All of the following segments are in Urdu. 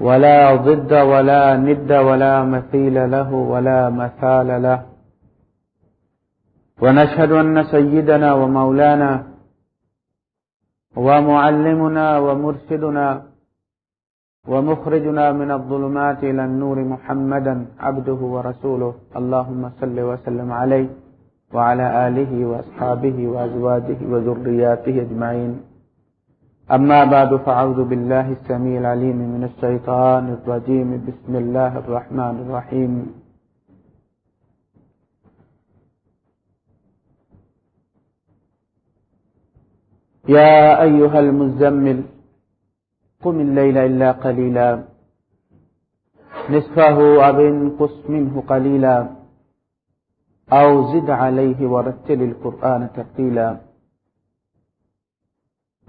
ولا ضد ولا ند ولا مثيل له ولا مثال له. ونشهد أن سيدنا ومولانا ومعلمنا ومرشدنا ومخرجنا من الظلمات إلى النور محمدا عبده ورسوله. اللهم صل وسلم عليه وعلى آله وأصحابه وأزواجه وذرياته أجمعين. أما بعد، فأعوذ بالله السميع العليم من الشيطان الرجيم. بسم الله الرحمن الرحيم. يا أيها المزمل، قم الليل إلا قليلا. نصفه أو انقص منه قليلا. أو زد عليه ورتل القرآن ترتيلا.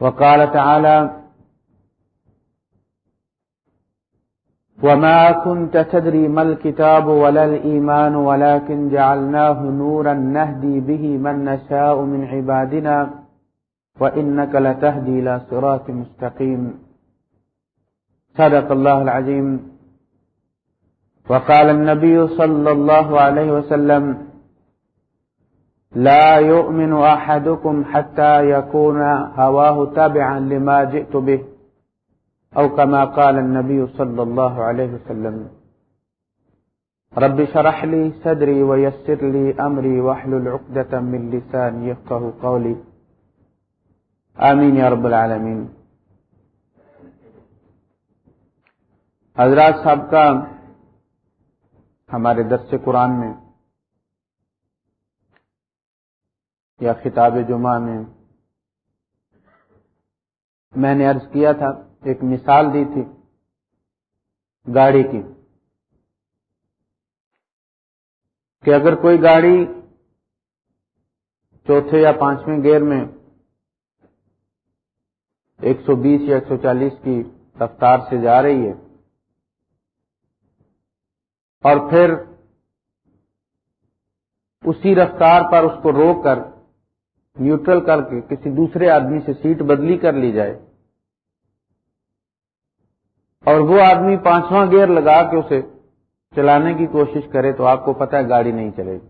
وقال تعالى وما كنت تدري ما الكتاب ولا الإيمان ولكن جعلناه نورا نهدي به من نشاء من عبادنا وإنك لتهدي إلى صراط مستقيم. صدق الله العظيم. وقال النبي صلى الله عليه وسلم لا يؤمن أحدكم حتى يكون هواه تابعا لما جئت به، أو كما قال النبي صلى الله عليه وسلم. رب شرح لي صدري ويسر لي أمري واحلل عقدة من لساني يفقه قولي. آمين يا رب العالمين. حضرات صاحب کا ہمارے درس قرآن میں یا خطاب جمعہ میں میں نے عرض کیا تھا، ایک مثال دی تھی گاڑی کی کہ اگر کوئی گاڑی چوتھے یا پانچویں گیئر میں ایک سو بیس یا ایک سو چالیس کی رفتار سے جا رہی ہے اور پھر اسی رفتار پر اس کو روک کر نیوٹرل کر کے کسی دوسرے آدمی سے سیٹ بدلی کر لی جائے اور وہ آدمی پانچواں گیئر لگا کے اسے چلانے کی کوشش کرے تو آپ کو پتا ہے گاڑی نہیں چلے گی۔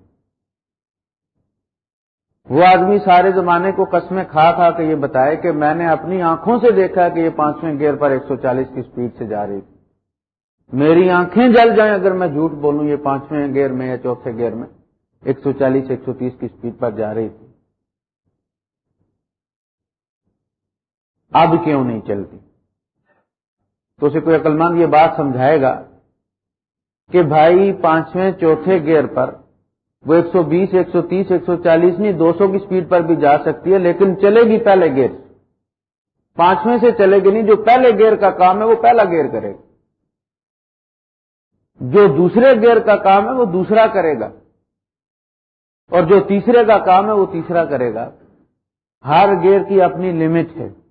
وہ آدمی سارے زمانے کو قسمیں کھا کھا کے یہ بتائے کہ میں نے اپنی آنکھوں سے دیکھا کہ یہ پانچویں گیئر پر ایک سو چالیس کی سپیڈ سے جا رہی۔ تھی میری آنکھیں جل جائیں اگر میں جھوٹ بولوں یہ پانچویں گیئر میں یا چوتھے گیئر میں ایک سو چالیس، ایک سو تیس کی سپیڈ پر جا رہی تھی۔ اب کیوں نہیں چلتی؟ تو اسے کوئی عقلمند یہ بات سمجھائے گا کہ بھائی پانچویں چوتھے گیئر پر وہ ایک سو بیس، ایک سو تیس، ایک سو چالیس نہیں دو سو کی سپیڈ پر بھی جا سکتی ہے، لیکن چلے گی پہلے گیئر۔ پانچویں سے چلے گی نہیں، جو پہلے گیئر کا کام ہے وہ پہلا گیئر کرے گا۔ جو دوسرے گیئر کا کام ہے وہ دوسرا کرے گا۔ اور جو تیسرے کا کام ہے وہ تیسرا کرے گا۔ ہر گیئر کی اپنی لمٹ ہے۔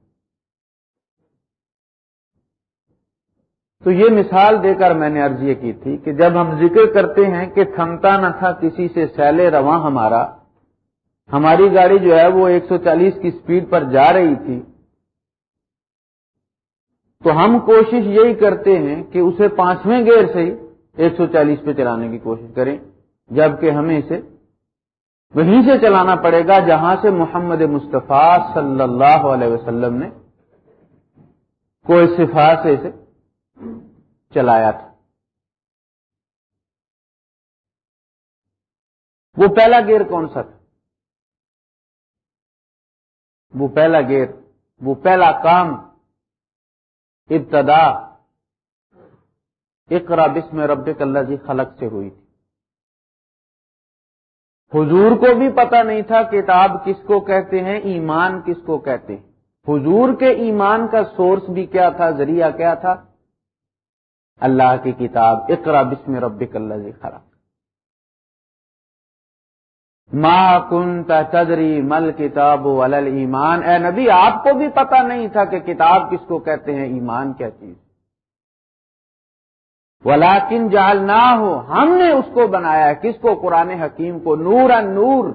تو یہ مثال دے کر میں نے عرض یہ کی تھی کہ جب ہم ذکر کرتے ہیں کہ تھمتا نہ تھا کسی سے سیلے رواں ہمارا، ہماری گاڑی جو ہے وہ ایک سو چالیس کی سپیڈ پر جا رہی تھی، تو ہم کوشش یہی کرتے ہیں کہ اسے پانچویں گیئر سے ہی ایک سو چالیس پہ چلانے کی کوشش کریں، جبکہ ہمیں اسے وہیں سے چلانا پڑے گا جہاں سے محمد مصطفیٰ صلی اللہ علیہ وسلم نے کوئی صفا سے اسے چلایا تھا۔ وہ پہلا گیئر کون سا تھا؟ وہ پہلا گیئر، وہ پہلا کام، ابتدا، اقرا بسم رب اللہ جی خلق سے ہوئی تھی۔ حضور کو بھی پتا نہیں تھا کتاب کس کو کہتے ہیں، ایمان کس کو کہتے ہیں۔ حضور کے ایمان کا سورس بھی کیا تھا، ذریعہ کیا تھا؟ اللہ کی کتاب اقرا بسم ربک اللہ جی خراب ما کن تدری مل کتاب ولل ایمان اے نبی، آپ کو بھی پتا نہیں تھا کہ کتاب کس کو کہتے ہیں، ایمان کیا چیز۔ ولاکن جال نہ ہو ہم نے اس کو بنایا۔ کس کو؟ قرآن حکیم کو۔ نور نور،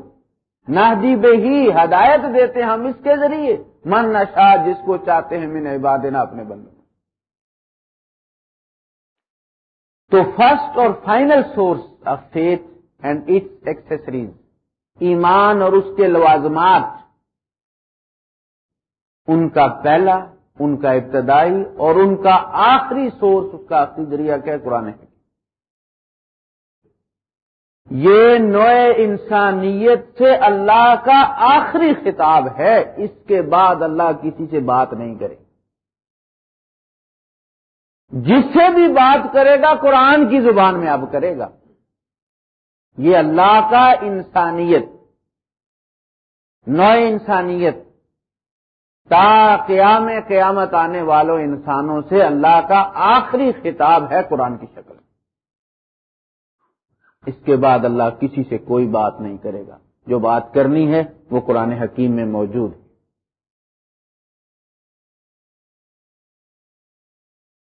نہدی بے ہی ہدایت دیتے ہم اس کے ذریعے۔ من نشا جس کو چاہتے ہیں میں عبادنا اپنے بندوں تو فرسٹ اور final source of faith and its exercise ایمان اور اس کے لوازمات، ان کا پہلا، ان کا ابتدائی اور ان کا آخری سورس اس کا آخری ذریعہ کیا قرآن ہے یہ نوئے انسانیت سے اللہ کا آخری خطاب ہے، اس کے بعد اللہ کسی سے بات نہیں کرے۔ جس سے بھی بات کرے گا، قرآن کی زبان میں اب کرے گا۔ یہ اللہ کا انسانیت نو انسانیت۔ تا قیام قیامت آنے والوں انسانوں سے اللہ کا آخری خطاب ہے قرآن کی شکل۔ اس کے بعد اللہ کسی سے کوئی بات نہیں کرے گا۔ جو بات کرنی ہے وہ قرآن حکیم میں موجود ہے۔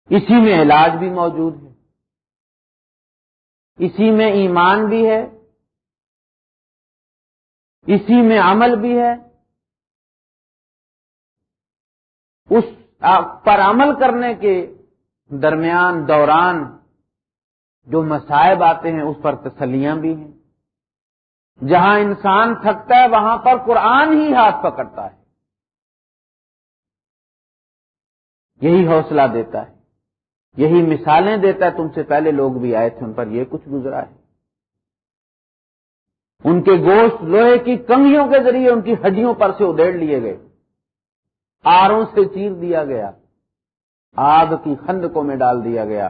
اسی میں علاج بھی موجود ہے۔ اسی میں ایمان بھی ہے۔ اسی میں عمل بھی ہے۔ اس پر عمل کرنے کے درمیان، دوران جو مسائب آتے ہیں، اس پر تسلیاں بھی ہیں۔ جہاں انسان تھکتا ہے، وہاں پر قرآن ہی ہاتھ پکڑتا ہے۔ یہی حوصلہ دیتا ہے۔ یہی مثالیں دیتا ہے، تم سے پہلے لوگ بھی آئے تھے، ان پر یہ کچھ گزرا ہے۔ ان کے گوشت لوہے کی کنگیوں کے ذریعے ان کی ہڈیوں پر سے ادھیڑ لیے گئے۔ آروں سے چیر دیا گیا۔ آگ کی خندقوں میں ڈال دیا گیا۔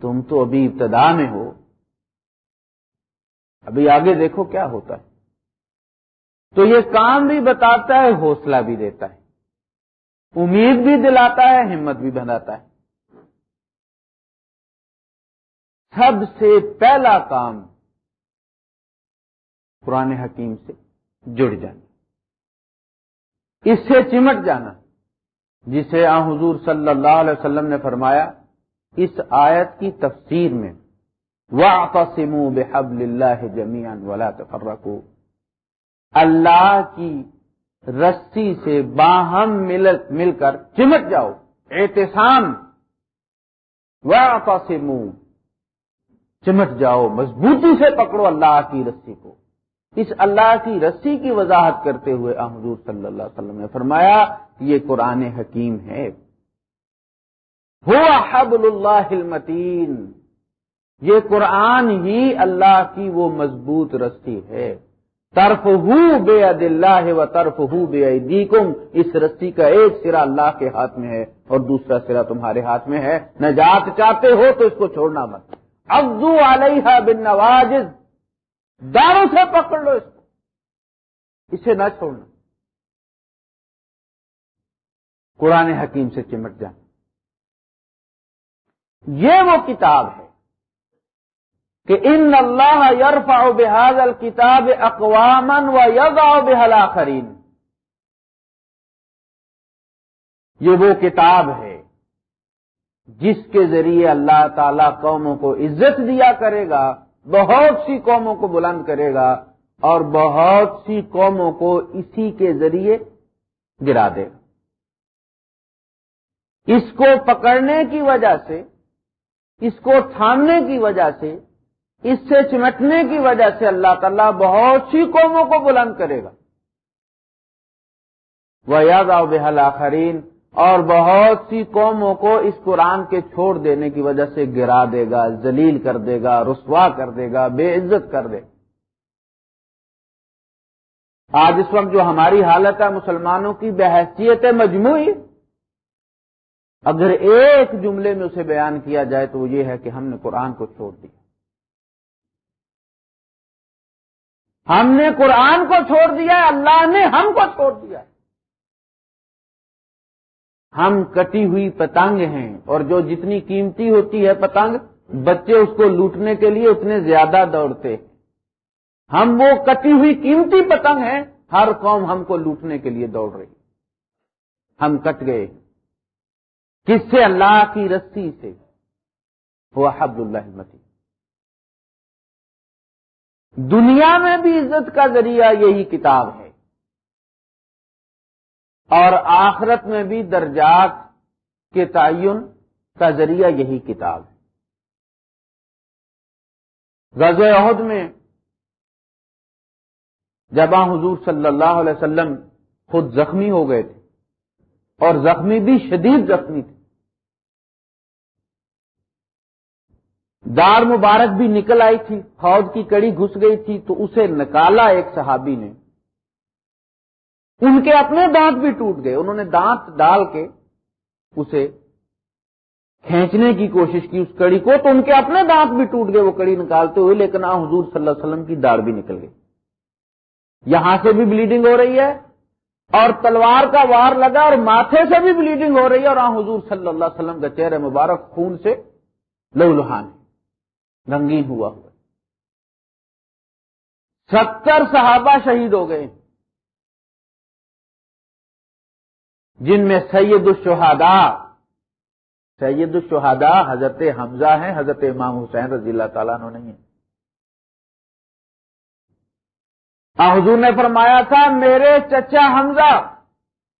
تم تو ابھی ابتدا میں ہو۔ ابھی آگے دیکھو کیا ہوتا ہے۔ تو یہ کام بھی بتاتا ہے، حوصلہ بھی دیتا ہے۔ امید بھی دلاتا ہے، ہمت بھی بناتا ہے۔ سب سے پہلا کام قرآن حکیم سے جڑ جانا۔ اس سے چمٹ جانا۔ جسے آ حضور صلی اللہ علیہ وسلم نے فرمایا، اس آیت کی تفسیر میں واقسم بحبل اللہ جمیان ولا تفرقوا۔ اللہ کی رسی سے باہم مل مل کر چمٹ جاؤ۔ احتسام واقسم چمٹ جاؤ، مضبوطی سے پکڑو اللہ کی رسی کو۔ اس اللہ کی رسی کی وضاحت کرتے ہوئے حضور صلی اللہ علیہ وسلم نے فرمایا، یہ قرآن حکیم ہے۔ ہوا حبل اللہ المتین۔ یہ قرآن ہی اللہ کی وہ مضبوط رسی ہے۔ طرف ہو بے عد اللہ و طرف ہو بے عیدیکم اس رسی کا ایک سرا اللہ کے ہاتھ میں ہے اور دوسرا سرا تمہارے ہاتھ میں ہے۔ نجات چاہتے ہو تو اس کو چھوڑنا مت۔ ابدو علیہ بن نواز داروں سے پکڑ لو اس کو۔ اسے نہ چھوڑنا۔ قرآن حکیم سے چمٹ جانا۔ یہ وہ کتاب ہے کہ ان اللہ یرفا بحاظ الکتاب اقوامن و یگا بحلا خرین یہ وہ کتاب ہے جس کے ذریعے اللہ تعالی قوموں کو عزت دیا کرے گا، بہت سی قوموں کو بلند کرے گا اور بہت سی قوموں کو اسی کے ذریعے گرا دے گا۔ اس کو پکڑنے کی وجہ سے، اس کو تھامنے کی وجہ سے، اس سے چمٹنے کی وجہ سے اللہ تعالیٰ بہت سی قوموں کو بلند کرے گا۔ وہ یاد آؤ بحال آخرین اور بہت سی قوموں کو اس قرآن کے چھوڑ دینے کی وجہ سے گرا دے گا، ذلیل کر دے گا، رسوا کر دے گا، بے عزت کر دے۔ گا آج اس وقت جو ہماری حالت ہے، مسلمانوں کی بحثیت مجموعی، اگر ایک جملے میں اسے بیان کیا جائے تو وہ یہ ہے کہ ہم نے قرآن کو چھوڑ دیا۔ ہم نے قرآن کو چھوڑ دیا، اللہ نے ہم کو چھوڑ دیا۔ ہم کٹی ہوئی پتنگ ہیں اور جو جتنی قیمتی ہوتی ہے پتنگ بچے اس کو لوٹنے کے لیے اتنے زیادہ دوڑتے۔ ہم وہ کٹی ہوئی قیمتی پتنگ ہیں، ہر قوم ہم کو لوٹنے کے لیے دوڑ رہی۔ ہم کٹ گئے۔ کس سے؟ اللہ کی رسی سے۔ وہ حبد اللہ متی دنیا میں بھی عزت کا ذریعہ یہی کتاب ہے۔ اور آخرت میں بھی درجات کے تعین کا ذریعہ یہی کتاب ہے۔ غز عہد میں جب حضور صلی اللہ علیہ وسلم خود زخمی ہو گئے تھے اور زخمی بھی شدید زخمی تھے، دار مبارک بھی نکل آئی تھی، فوج کی کڑی گھس گئی تھی تو اسے نکالا ایک صحابی نے۔ ان کے اپنے دانت بھی ٹوٹ گئے۔ انہوں نے دانت ڈال کے اسے کھینچنے کی کوشش کی، اس کڑی کو، تو ان کے اپنے دانت بھی ٹوٹ گئے۔ وہ کڑی نکالتے ہوئے، لیکن آ، حضور صلی اللہ علیہ وسلم کی داڑ بھی نکل گئی۔ یہاں سے بھی بلیڈنگ ہو رہی ہے اور تلوار کا وار لگا اور ماتھے سے بھی بلیڈنگ ہو رہی ہے اور آ، حضور صلی اللہ علیہ وسلم کا چہرے مبارک خون سے لو لوہان رنگین ہوا ہوا ستر صحابہ شہید ہو گئے۔ جن میں سید الشہداء سید الشہداء حضرت حمزہ ہیں، حضرت امام حسین رضی اللہ تعالیٰ نے نہیں حضور نے فرمایا تھا، میرے چچا حمزہ،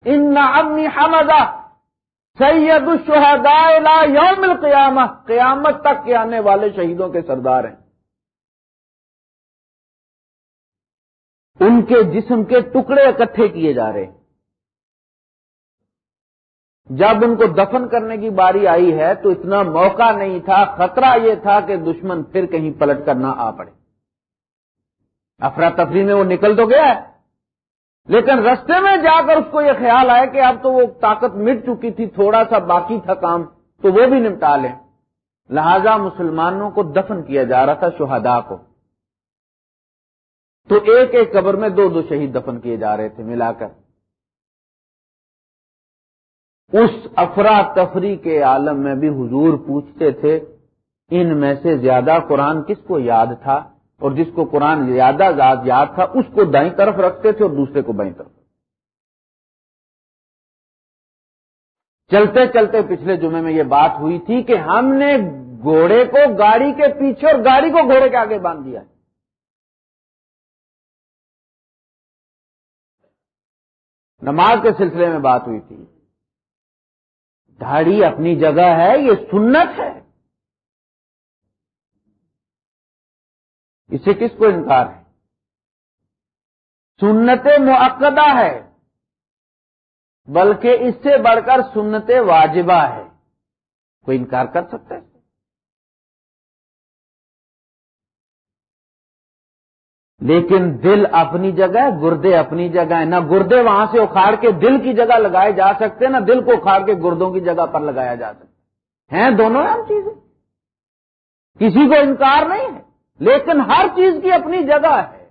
ان امنی حمزہ سید الشہداء لا یوم القیامہ، قیامت تک کے آنے والے شہیدوں کے سردار ہیں۔ ان کے جسم کے ٹکڑے اکٹھے کیے جا رہے ہیں۔ جب ان کو دفن کرنے کی باری آئی ہے تو اتنا موقع نہیں تھا، خطرہ یہ تھا کہ دشمن پھر کہیں پلٹ کر نہ آ پڑے۔ افراتفری میں وہ نکل تو گیا ہے۔ لیکن رستے میں جا کر اس کو یہ خیال آیا کہ اب تو وہ طاقت مٹ چکی تھی، تھوڑا سا باقی تھا کام، تو وہ بھی نمٹا لیں۔ لہذا مسلمانوں کو دفن کیا جا رہا تھا شہدا کو۔ تو ایک ایک قبر میں دو دو شہید دفن کیے جا رہے تھے ملا کر۔ اس افراتفری کے عالم میں بھی حضور پوچھتے تھے، ان میں سے زیادہ قرآن کس کو یاد تھا؟ اور جس کو قرآن زیادہ یاد تھا، اس کو دائیں طرف رکھتے تھے اور دوسرے کو بائیں طرف۔ چلتے چلتے پچھلے جمعے میں یہ بات ہوئی تھی کہ ہم نے گھوڑے کو گاڑی کے پیچھے اور گاڑی کو گھوڑے کے آگے باندھ دیا۔ نماز کے سلسلے میں بات ہوئی تھی۔ داڑھی اپنی جگہ ہے، یہ سنت ہے۔ اسے کس کو انکار ہے؟ سنت معقدہ ہے، بلکہ اس سے بڑھ کر سنت واجبہ ہے۔ کوئی انکار کر سکتا ہے؟ لیکن دل اپنی جگہ ہے، گردے اپنی جگہ ہے نہ گردے وہاں سے اکھاڑ کے دل کی جگہ لگائے جا سکتے، نہ دل کو اکھاڑ کے گردوں کی جگہ پر لگایا جا سکتا۔ ہیں دونوں ہم چیزیں۔ کسی کو انکار نہیں ہے، لیکن ہر چیز کی اپنی جگہ ہے۔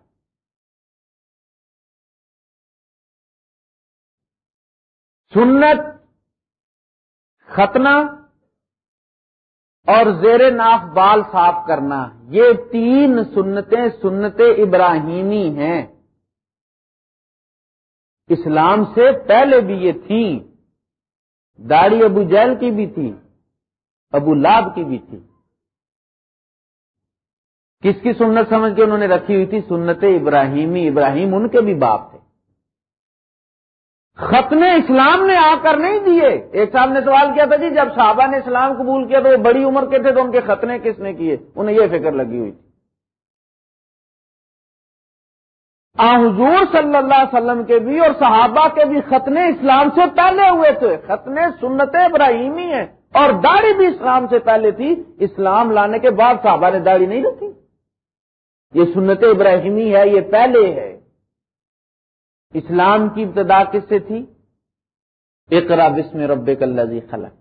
سنت، ختنہ اور زیر ناف بال صاف کرنا۔ یہ تین سنتیں سنت ابراہیمی ہیں۔ اسلام سے پہلے بھی یہ تھیں، داڑھی ابو جیل کی بھی تھی، ابو لاب کی بھی تھی۔ کس کی سنت سمجھ کے انہوں نے رکھی ہوئی تھی؟ سنت ابراہیمی۔ ابراہیم ان کے بھی باپ تھے۔ ختنے اسلام نے آ کر نہیں دیے۔ ایک صاحب نے سوال کیا تھا جی جب صحابہ نے اسلام قبول کیا تو وہ بڑی عمر کے تھے تو ان کے ختنے کس نے کیے؟ انہیں یہ فکر لگی ہوئی تھی۔ آ، حضور صلی اللہ علیہ وسلم کے بھی اور صحابہ کے بھی ختنے اسلام سے پہلے ہوئے تھے۔ ختنے سنت ابراہیمی ہیں۔ اور داڑھی بھی اسلام سے پہلے تھی۔ اسلام لانے کے بعد صحابہ نے داڑھی نہیں رکھی۔ یہ سنت ابراہیمی ہے، یہ پہلے ہے۔ اسلام کی ابتدا کس سے تھی؟ اقرا بسم رب کلزی خلق۔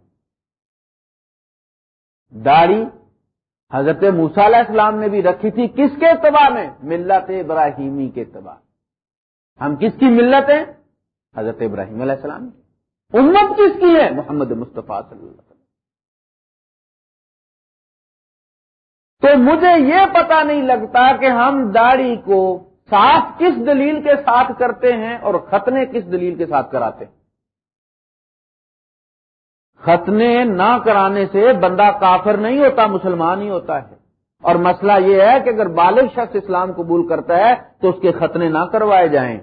داڑھی حضرت موسا علیہ السلام نے بھی رکھی تھی کس کے اتباع میں؟ ملت ابراہیمی کے اتباع۔ ہم کس کی ملت ہیں؟ حضرت ابراہیم علیہ السلام کی۔ امت کس کی ہے؟ محمد مصطفیٰ صلی اللہ علیہ وسلم۔ تو مجھے یہ پتا نہیں لگتا کہ ہم داڑھی کو صاف کس دلیل کے ساتھ کرتے ہیں اور ختنے کس دلیل کے ساتھ کراتے ہیں؟ ختنے نہ کرانے سے بندہ کافر نہیں ہوتا، مسلمان ہی ہوتا ہے۔ اور مسئلہ یہ ہے کہ اگر بالغ شخص اسلام قبول کرتا ہے تو اس کے ختنے نہ کروائے جائیں۔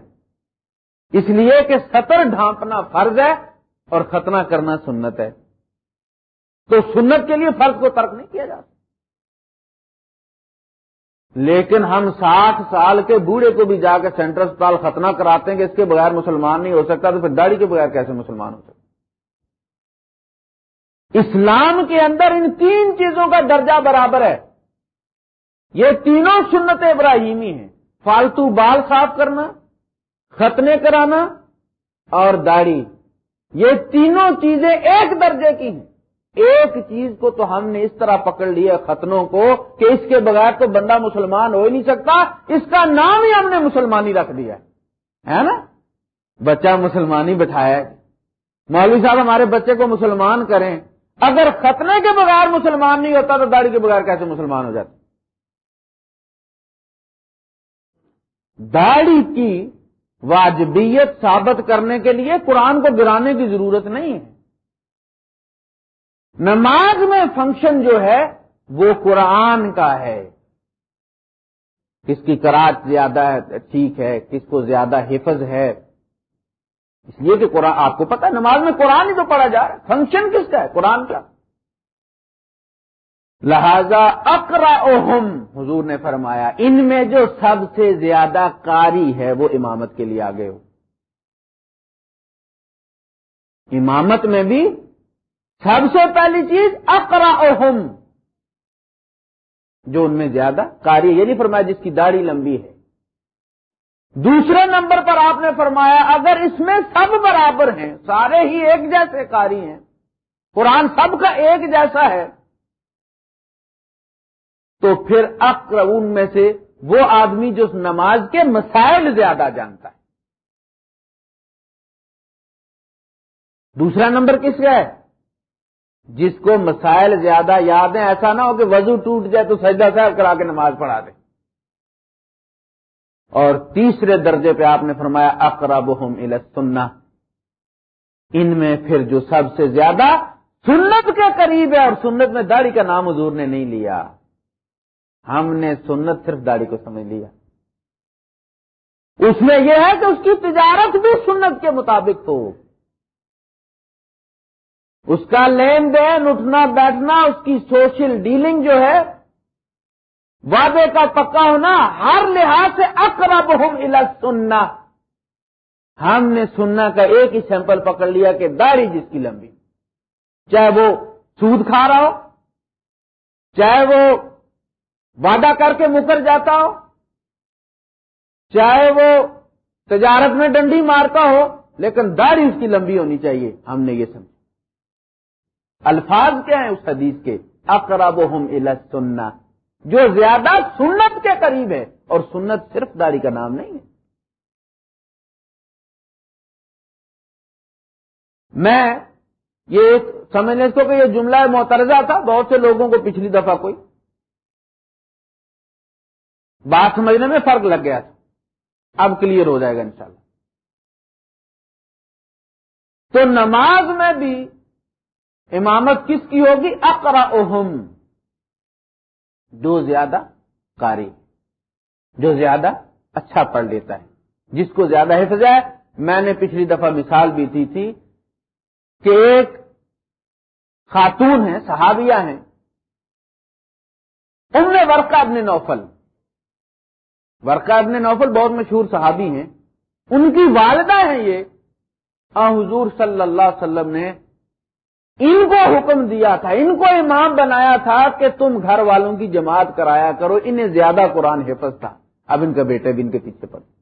اس لیے کہ سطر ڈھانپنا فرض ہے اور ختنہ کرنا سنت ہے۔ تو سنت کے لیے فرض کو ترک نہیں کیا جاتا۔ لیکن ہم ساٹھ سال کے بوڑھے کو بھی جا کے سینٹرل اسپتال ختنہ کراتے ہیں کہ اس کے بغیر مسلمان نہیں ہو سکتا، تو پھر داڑھی کے بغیر کیسے مسلمان ہو سکتا؟ اسلام کے اندر ان تین چیزوں کا درجہ برابر ہے۔ یہ تینوں سنت ابراہیمی ہیں۔ فالتو بال صاف کرنا، ختنے کرانا اور داڑھی۔ یہ تینوں چیزیں ایک درجے کی ہیں۔ ایک چیز کو تو ہم نے اس طرح پکڑ لیا ختنوں کو کہ اس کے بغیر تو بندہ مسلمان ہو ہی نہیں سکتا، اس کا نام ہی ہم نے مسلمانی رکھ دیا ہے۔ نا؟ بچہ مسلمانی بٹھایا مولوی صاحب، ہمارے بچے کو مسلمان کریں۔ اگر ختنے کے بغیر مسلمان نہیں ہوتا تو داڑھی کے بغیر کیسے مسلمان ہو جاتے داڑھی کی واجبیت ثابت کرنے کے لیے قرآن کو گرانے کی ضرورت نہیں ہے۔ نماز میں فنکشن جو ہے وہ قرآن کا ہے۔ کس کی کراچ زیادہ ٹھیک ہے، کس کو زیادہ حفظ ہے۔ اس لیے کہ قرآن، آپ کو پتا نماز میں قرآن ہی تو پڑھا جا رہا ہے۔ فنکشن کس کا ہے؟ قرآن کا۔ لہذا اکرا اوہم حضور نے فرمایا، ان میں جو سب سے زیادہ کاری ہے وہ امامت کے لیے آگے ہو۔ امامت میں بھی سب سے پہلی چیز اکرا جو ان میں زیادہ کاری یہ نہیں فرمایا جس کی داڑھی لمبی ہے۔ دوسرے نمبر پر آپ نے فرمایا، اگر اس میں سب برابر ہیں، سارے ہی ایک جیسے کاری ہیں، قرآن سب کا ایک جیسا ہے، تو پھر اکرون میں سے وہ آدمی جو نماز کے مسائل زیادہ جانتا ہے۔ دوسرا نمبر کس کا ہے؟ جس کو مسائل زیادہ یاد ہیں، ایسا نہ ہو کہ وضو ٹوٹ جائے تو سجدہ صاحب کرا کے نماز پڑھا دے اور تیسرے درجے پہ آپ نے فرمایا اقرب ہم سننا ان میں پھر جو سب سے زیادہ سنت کے قریب ہے اور سنت میں داڑھی کا نام حضور نے نہیں لیا۔ ہم نے سنت صرف داڑھی کو سمجھ لیا۔ اس میں یہ ہے کہ اس کی تجارت بھی سنت کے مطابق ہو۔ اس کا لین دین، اٹھنا، بیٹھنا، اس کی سوشل ڈیلنگ جو ہے، وعدے کا پکا ہونا، ہر لحاظ سے اقرب ہم سننا ہم نے سننا کا ایک ہی سیمپل پکڑ لیا کہ داڑھی جس کی لمبی۔ چاہے وہ سود کھا رہا ہو، چاہے وہ وعدہ کر کے مکر جاتا ہو، چاہے وہ تجارت میں ڈنڈی مارتا ہو، لیکن داڑھی اس کی لمبی ہونی چاہیے۔ ہم نے یہ سمجھا۔ الفاظ کیا ہیں اس حدیث کے؟ اقرب ہم سننا جو زیادہ سنت کے قریب ہے، اور سنت صرف داڑھی کا نام نہیں ہے۔ میں یہ سمجھنے کو کہ یہ جملہ معترضہ تھا، بہت سے لوگوں کو پچھلی دفعہ کوئی۔ بات سمجھنے میں فرق لگ گیا تھا۔ اب کلیئر ہو جائے گا انشاءاللہ۔ تو نماز میں بھی امامت کس کی ہوگی؟ اقرا جو زیادہ کاری جو زیادہ اچھا پڑھ لیتا ہے۔ جس کو زیادہ حفظ ہے، میں نے پچھلی دفعہ مثال بھی دی تھی کہ ایک خاتون ہیں، صحابیہ ہیں۔ ان نے ورقہ ابن نوفل، ورقہ ابن نوفل بہت مشہور صحابی ہیں۔ ان کی والدہ ہیں یہ۔ حضور صلی اللہ علیہ وسلم نے ان کو حکم دیا تھا، ان کو امام بنایا تھا کہ تم گھر والوں کی جماعت کرایا کرو، انہیں زیادہ قرآن حفظ تھا۔ اب ان کا بیٹے بھی ان کے پیچھے پڑتے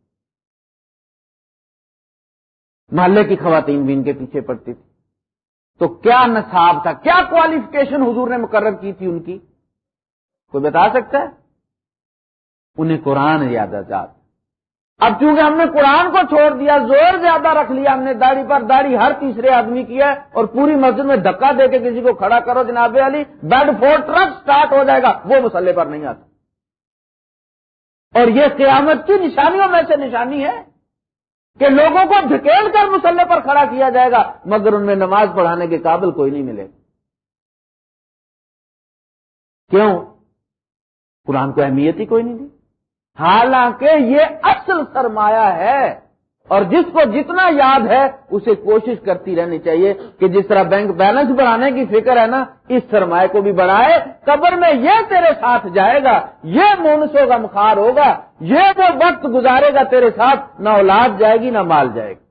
محلے کی خواتین بھی ان کے پیچھے پڑتی تھی۔ تو کیا نصاب تھا؟ کیا کوالیفکیشن حضور نے مقرر کی تھی ان کی؟ کوئی بتا سکتا ہے؟ انہیں قرآن یاد آزاد۔ اب چونکہ ہم نے قرآن کو چھوڑ دیا، زور زیادہ رکھ لیا، ہم نے داڑھی پر داڑھی ہر تیسرے آدمی کی ہے اور پوری مسجد میں دھکا دے کے کسی کو کھڑا کرو جناب Ali, Bedford truck start ہو جائے گا، وہ مسئلے پر نہیں آتا۔ اور یہ قیامت کی نشانیوں میں سے نشانی ہے کہ لوگوں کو دھکیل کر مسلح پر کھڑا کیا جائے گا، مگر ان میں نماز پڑھانے کے قابل کوئی نہیں ملے کیوں؟ قرآن کو اہمیت ہی کوئی نہیں دی۔ حالانکہ یہ اصل سرمایہ ہے اور جس کو جتنا یاد ہے اسے کوشش کرتی رہنی چاہیے کہ جس طرح بینک بیلنس بڑھانے کی فکر ہے نا، اس سرمایہ کو بھی بڑھائے، قبر میں یہ تیرے ساتھ جائے گا، یہ مونسوں کا مخار ہوگا، یہ وہ وقت گزارے گا تیرے ساتھ، نہ اولاد جائے گی، نہ مال جائے گی۔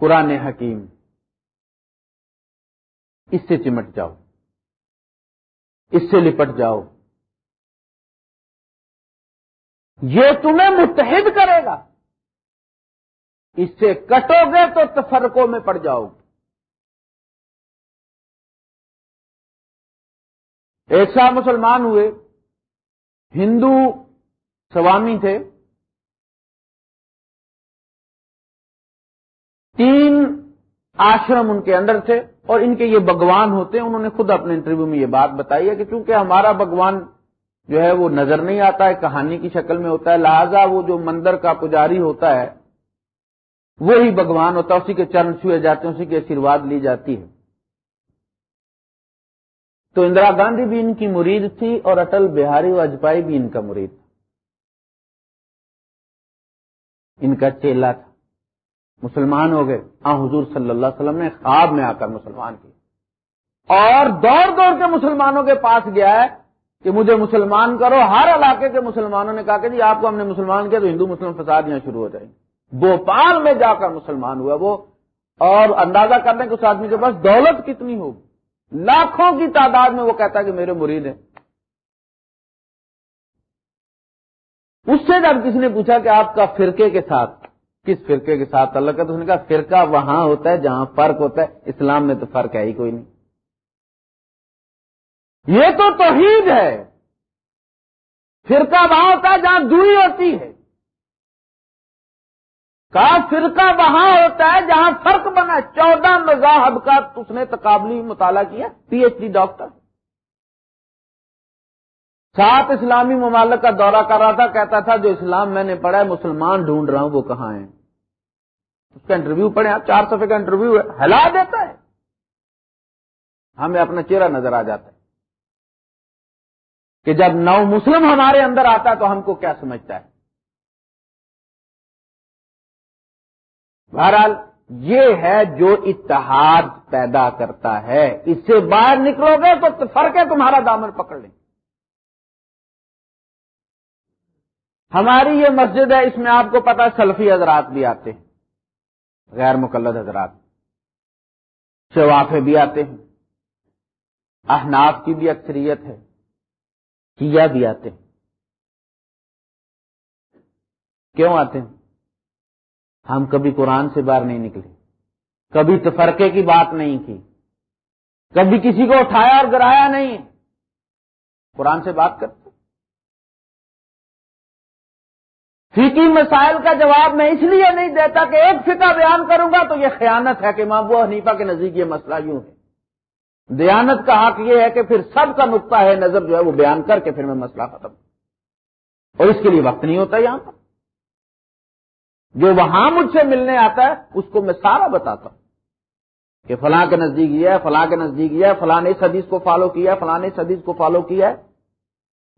قرآن حکیم، اس سے چمٹ جاؤ۔ اس سے لپٹ جاؤ۔ یہ تمہیں متحد کرے گا۔ اس سے کٹو گے تو تفرقوں میں پڑ جاؤ۔ گے ایسا مسلمان ہوئے۔ ہندو سوامی تھے۔ تین آشرم ان کے اندر تھے اور ان کے یہ بھگوان ہوتے ہیں، انہوں نے خود اپنے انٹرویو میں یہ بات بتائی ہے کہ چونکہ ہمارا بھگوان جو ہے وہ نظر نہیں آتا ہے، کہانی کی شکل میں ہوتا ہے، لہذا وہ جو مندر کا پجاری ہوتا ہے، وہی بھگوان ہوتا ہے، اسی کے چرن چھوئے جاتے ہیں، اسی کے آشیرواد لی جاتی ہے۔ تو اندرا گاندھی بھی ان کی مرید تھی اور اٹل بہاری واجپئی بھی ان کا مرید تھا۔ ان کا چیلا تھا۔ مسلمان ہو گئے۔ آ، حضور صلی اللہ علیہ وسلم نے خواب میں آ کر مسلمان کی اور دوڑ دوڑ کے مسلمانوں کے پاس گیا ہے کہ مجھے مسلمان کرو۔ ہر علاقے کے مسلمانوں نے کہا کہ جی آپ کو ہم نے مسلمان کیا تو ہندو مسلم فساد یہاں شروع ہو جائیں۔ بھوپال میں جا کر مسلمان ہوا وہ۔ اور اندازہ کرنے کے اس آدمی کے پاس دولت کتنی ہوگی۔ لاکھوں کی تعداد میں وہ کہتا ہے کہ میرے مرید ہیں۔ اس سے جب کسی نے پوچھا کہ آپ کا فرقے کے ساتھ کس فرقے کے ساتھ تعلق ہے؟ تو اس نے کہا، فرقہ وہاں ہوتا ہے جہاں فرق ہوتا ہے۔ اسلام میں تو فرق ہے ہی کوئی نہیں۔ یہ تو توحید ہے۔ فرقہ وہاں ہوتا ہے جہاں دوئی ہوتی ہے۔ کہا، فرقہ وہاں ہوتا ہے جہاں فرق بنا چودہ مذاہب کا اس نے تقابلی مطالعہ کیا، پی ایچ ڈی ڈاکٹر۔ سات اسلامی ممالک کا دورہ کر رہا تھا، کہتا تھا، جو اسلام میں نے پڑھا ہے، مسلمان ڈھونڈ رہا ہوں، وہ کہاں ہیں؟ اس کا انٹرویو پڑھے آپ، چار صفحے کا انٹرویو ہے، ہلا دیتا ہے۔ ہمیں اپنا چہرہ نظر آ جاتا ہے۔ کہ جب نو مسلم ہمارے اندر آتا ہے تو ہم کو کیا سمجھتا ہے؟ بہرحال یہ ہے جو اتحاد پیدا کرتا ہے۔ اس سے باہر نکلو گے تو فرق ہے تمہارا دامن پکڑ لیں۔ ہماری یہ مسجد ہے، اس میں آپ کو پتا سلفی حضرات بھی آتے ہیں۔ غیر مقلد حضرات شوافے بھی آتے ہیں، احناف کی بھی اکثریت ہے، کیا بھی آتے ہیں۔ کیوں آتے ہیں؟ ہم کبھی قرآن سے باہر نہیں نکلے، کبھی تفرقے کی بات نہیں کی، کبھی کسی کو اٹھایا اور گرایا نہیں۔ قرآن سے بات کرتے فیقی مسائل کا جواب میں اس لیے نہیں دیتا کہ ایک فقہ بیان کروں گا تو یہ خیانت ہے کہ ماں وہ حنیفہ کے نزدیک یہ مسئلہ یوں ہے۔ دیانت کا حق یہ ہے کہ پھر سب کا نقطہ ہے نظر جو ہے وہ بیان کر کے پھر میں مسئلہ ختم اور اس کے لیے وقت نہیں ہوتا یہاں پر۔ جو وہاں مجھ سے ملنے آتا ہے اس کو میں سارا بتاتا ہوں کہ فلاں کے نزدیک یہ ہے، فلاں کے نزدیک یہ ہے، فلاں اس حدیث کو فالو کیا ہے فلاں اس حدیث کو فالو کیا ہے۔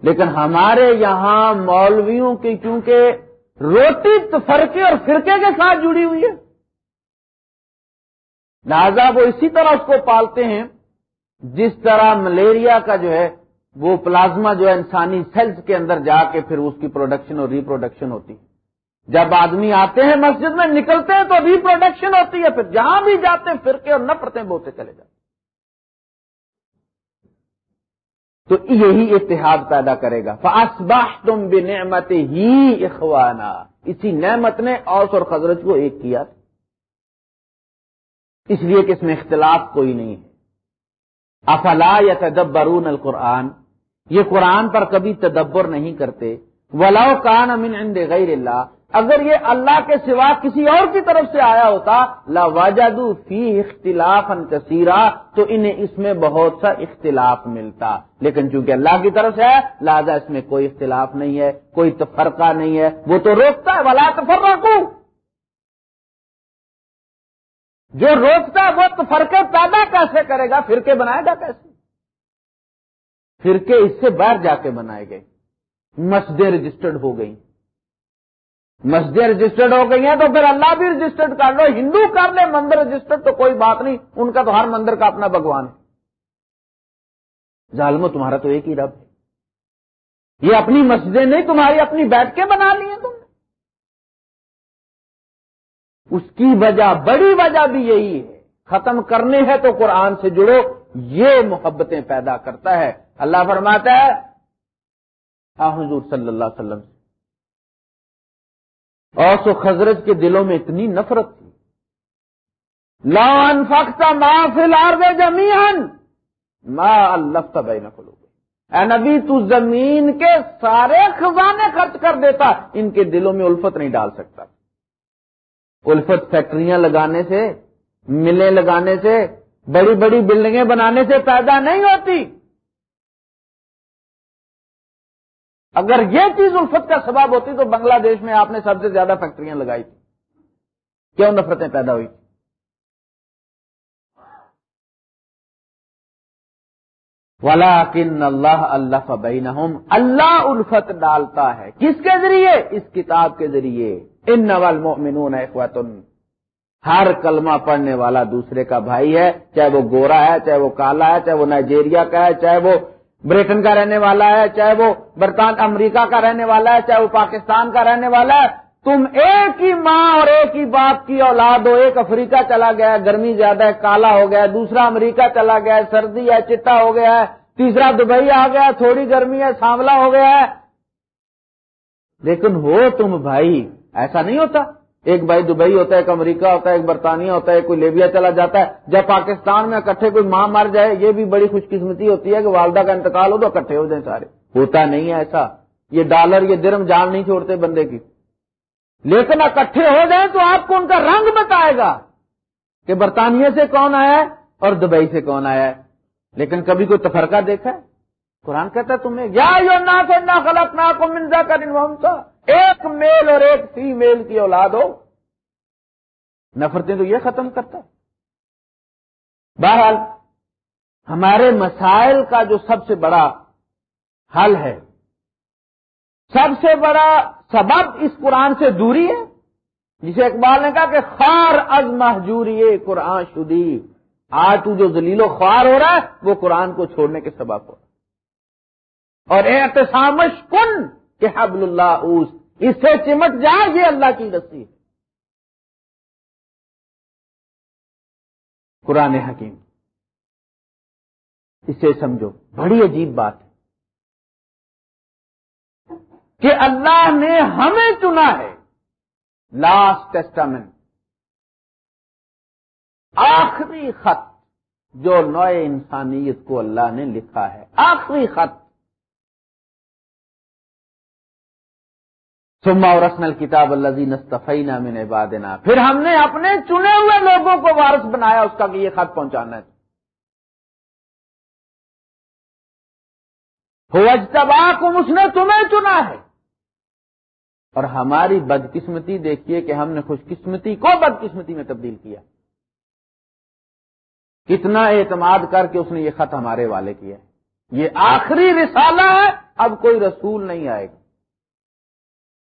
لیکن ہمارے یہاں مولویوں کی کیونکہ روٹی فرقے اور فرقے کے ساتھ جڑی ہوئی ہے۔ لہذا وہ اسی طرح اس کو پالتے ہیں، جس طرح ملیریا کا جو ہے، وہ پلازما جو ہے انسانی سیلز کے اندر جا کے پھر اس کی پروڈکشن اور ریپروڈکشن ہوتی ہے۔ جب آدمی آتے ہیں مسجد میں، نکلتے ہیں تو ریپروڈکشن ہوتی ہے۔ پھر جہاں بھی جاتے ہیں، فرقے اور نفرتیں بوتے چلے جاتے ہیں۔ تو یہی اتحاد پیدا کرے گا۔ فاسباہ تم بھی نعمت ہی اخوانا اسی نعمت نے اوس اور خزرت کو ایک کیا۔ اس لیے کہ اس میں اختلاف کوئی نہیں ہے۔ افلا یا تدبرون القرآن؟ یہ قرآن پر کبھی تدبر نہیں کرتے۔ ولاؤ کان امین عند غیر اللہ اگر یہ اللہ کے سوا کسی اور کی طرف سے آیا ہوتا لا واجدو فی اختلاف کثیرہ تو انہیں اس میں بہت سا اختلاف ملتا۔ لیکن چونکہ اللہ کی طرف سے ہے، لہذا اس میں کوئی اختلاف نہیں ہے، کوئی تفرقہ نہیں ہے۔ وہ تو روکتا ہے، ولا تفرقو جو روکتا ہے، وہ تفرقے پیدا کیسے کرے گا؟ فرقے بنائے گا کیسے؟ فرقے اس سے باہر جا کے بنائے گئے۔ مسجدیں رجسٹرڈ ہو گئی مسجدیں رجسٹرڈ ہو گئی ہیں تو پھر اللہ بھی رجسٹرڈ کر لو، ہندو کر لے، مندر رجسٹرڈ تو کوئی بات نہیں، ان کا تو ہر مندر کا اپنا بھگوان ہے۔ ظالمو، تمہارا تو ایک ہی رب ہے۔ یہ اپنی مسجدیں نہیں، تمہاری اپنی بیٹھ کے بنا لی ہیں تم نے۔ اس کی وجہ، بڑی وجہ بھی یہی ہے۔ ختم کرنے ہے تو قرآن سے جڑو، یہ محبتیں پیدا کرتا ہے۔ اللہ فرماتا ہے حضور صلی اللہ علیہ وسلم اوس و خزرج کے دلوں میں اتنی نفرت تھی۔ لان فختا ما فی الارض جمیان ما اللہ بین اے نبی، تو زمین کے سارے خزانے خرچ کر دیتا، ان کے دلوں میں الفت نہیں ڈال سکتا۔ الفت فیکٹریاں لگانے سے، ملیں لگانے سے، بڑی بڑی بلڈنگیں بنانے سے پیدا نہیں ہوتی۔ اگر یہ چیز الفت کا سبب ہوتی تو بنگلہ دیش میں آپ نے سب سے زیادہ فیکٹریاں لگائی تھی کیوں نفرتیں پیدا ہوئی ولا کن اللہ اللہ فبین اللہ الفت ڈالتا ہے۔ کس کے ذریعے؟ اس کتاب کے ذریعے۔ ان نول مومنون ہر کلمہ پڑھنے والا دوسرے کا بھائی ہے، چاہے وہ گورا ہے، چاہے وہ کالا ہے، چاہے وہ نائجیریا کا ہے، چاہے وہ بریٹن کا رہنے والا ہے، چاہے وہ برطان امریکہ کا رہنے والا ہے، چاہے وہ پاکستان کا رہنے والا ہے، تم ایک ہی ماں اور ایک ہی باپ کی اولاد ہو، ایک افریقہ چلا گیا ہے، گرمی زیادہ ہے، کالا ہو گیا ہے، دوسرا امریکہ چلا گیا ہے، سردی ہے، چٹا ہو گیا ہے، تیسرا دبئی آ گیا تھوڑی گرمی ہے سانولا ہو گیا ہے۔ لیکن ہو تم بھائی، ایسا نہیں ہوتا۔ ایک بھائی دبئی ہوتا ہے، ایک امریکہ ہوتا ہے، ایک برطانیہ ہوتا ہے، کوئی لیبیا چلا جاتا ہے۔ جب پاکستان میں اکٹھے کوئی ماں مر جائے، یہ بھی بڑی خوش قسمتی ہوتی ہے کہ والدہ کا انتقال ہو تو اکٹھے ہو جائیں سارے۔ ہوتا نہیں ہے ایسا۔ یہ ڈالر، یہ درم جان نہیں چھوڑتے بندے کی۔ لیکن اکٹھے ہو جائیں تو آپ کو ان کا رنگ بتائے گا کہ برطانیہ سے کون آیا ہے اور دبئی سے کون آیا ہے۔ لیکن کبھی کوئی تفرقہ دیکھا ہے؟ قرآن کہتا ہے تمہیں، یا غلط نہ کو منزا کر ایک میل اور ایک فی میل کی اولاد ہو، نفرتیں تو یہ ختم کرتا۔ ہے بہرحال، ہمارے مسائل کا جو سب سے بڑا حل ہے، سب سے بڑا سبب اس قرآن سے دوری ہے، جسے اقبال نے کہا کہ خار از محجوری قرآن شدی۔ آج تو جو ذلیل و خوار ہو رہا ہے، وہ قرآن کو چھوڑنے کے سبب ہو رہا اور احتسامش کن کہ حبل اللہ اس اس سے چمٹ جائے یہ اللہ کی رسی۔ ہے قرآن حکیم، اسے سمجھو، بڑی عجیب بات ہے کہ اللہ نے ہمیں چنا ہے۔ لاسٹ ٹیسٹامنٹ آخری خط جو نئے انسانیت کو اللہ نے لکھا ہے۔ آخری خط۔ سما اور رسن الکتاب اللہ نستفینا من عبادنا۔ پھر ہم نے اپنے چنے ہوئے لوگوں کو وارث بنایا، اس کا کہ یہ خط پہنچانا ہے۔ اجتبا کم اس نے تمہیں چنا ہے۔ اور ہماری بدقسمتی دیکھیے کہ ہم نے خوش قسمتی کو بدقسمتی میں تبدیل کیا۔ کتنا اعتماد کر کے اس نے یہ خط ہمارے والے کیا یہ آخری رسالہ ہے، اب کوئی رسول نہیں آئے گا۔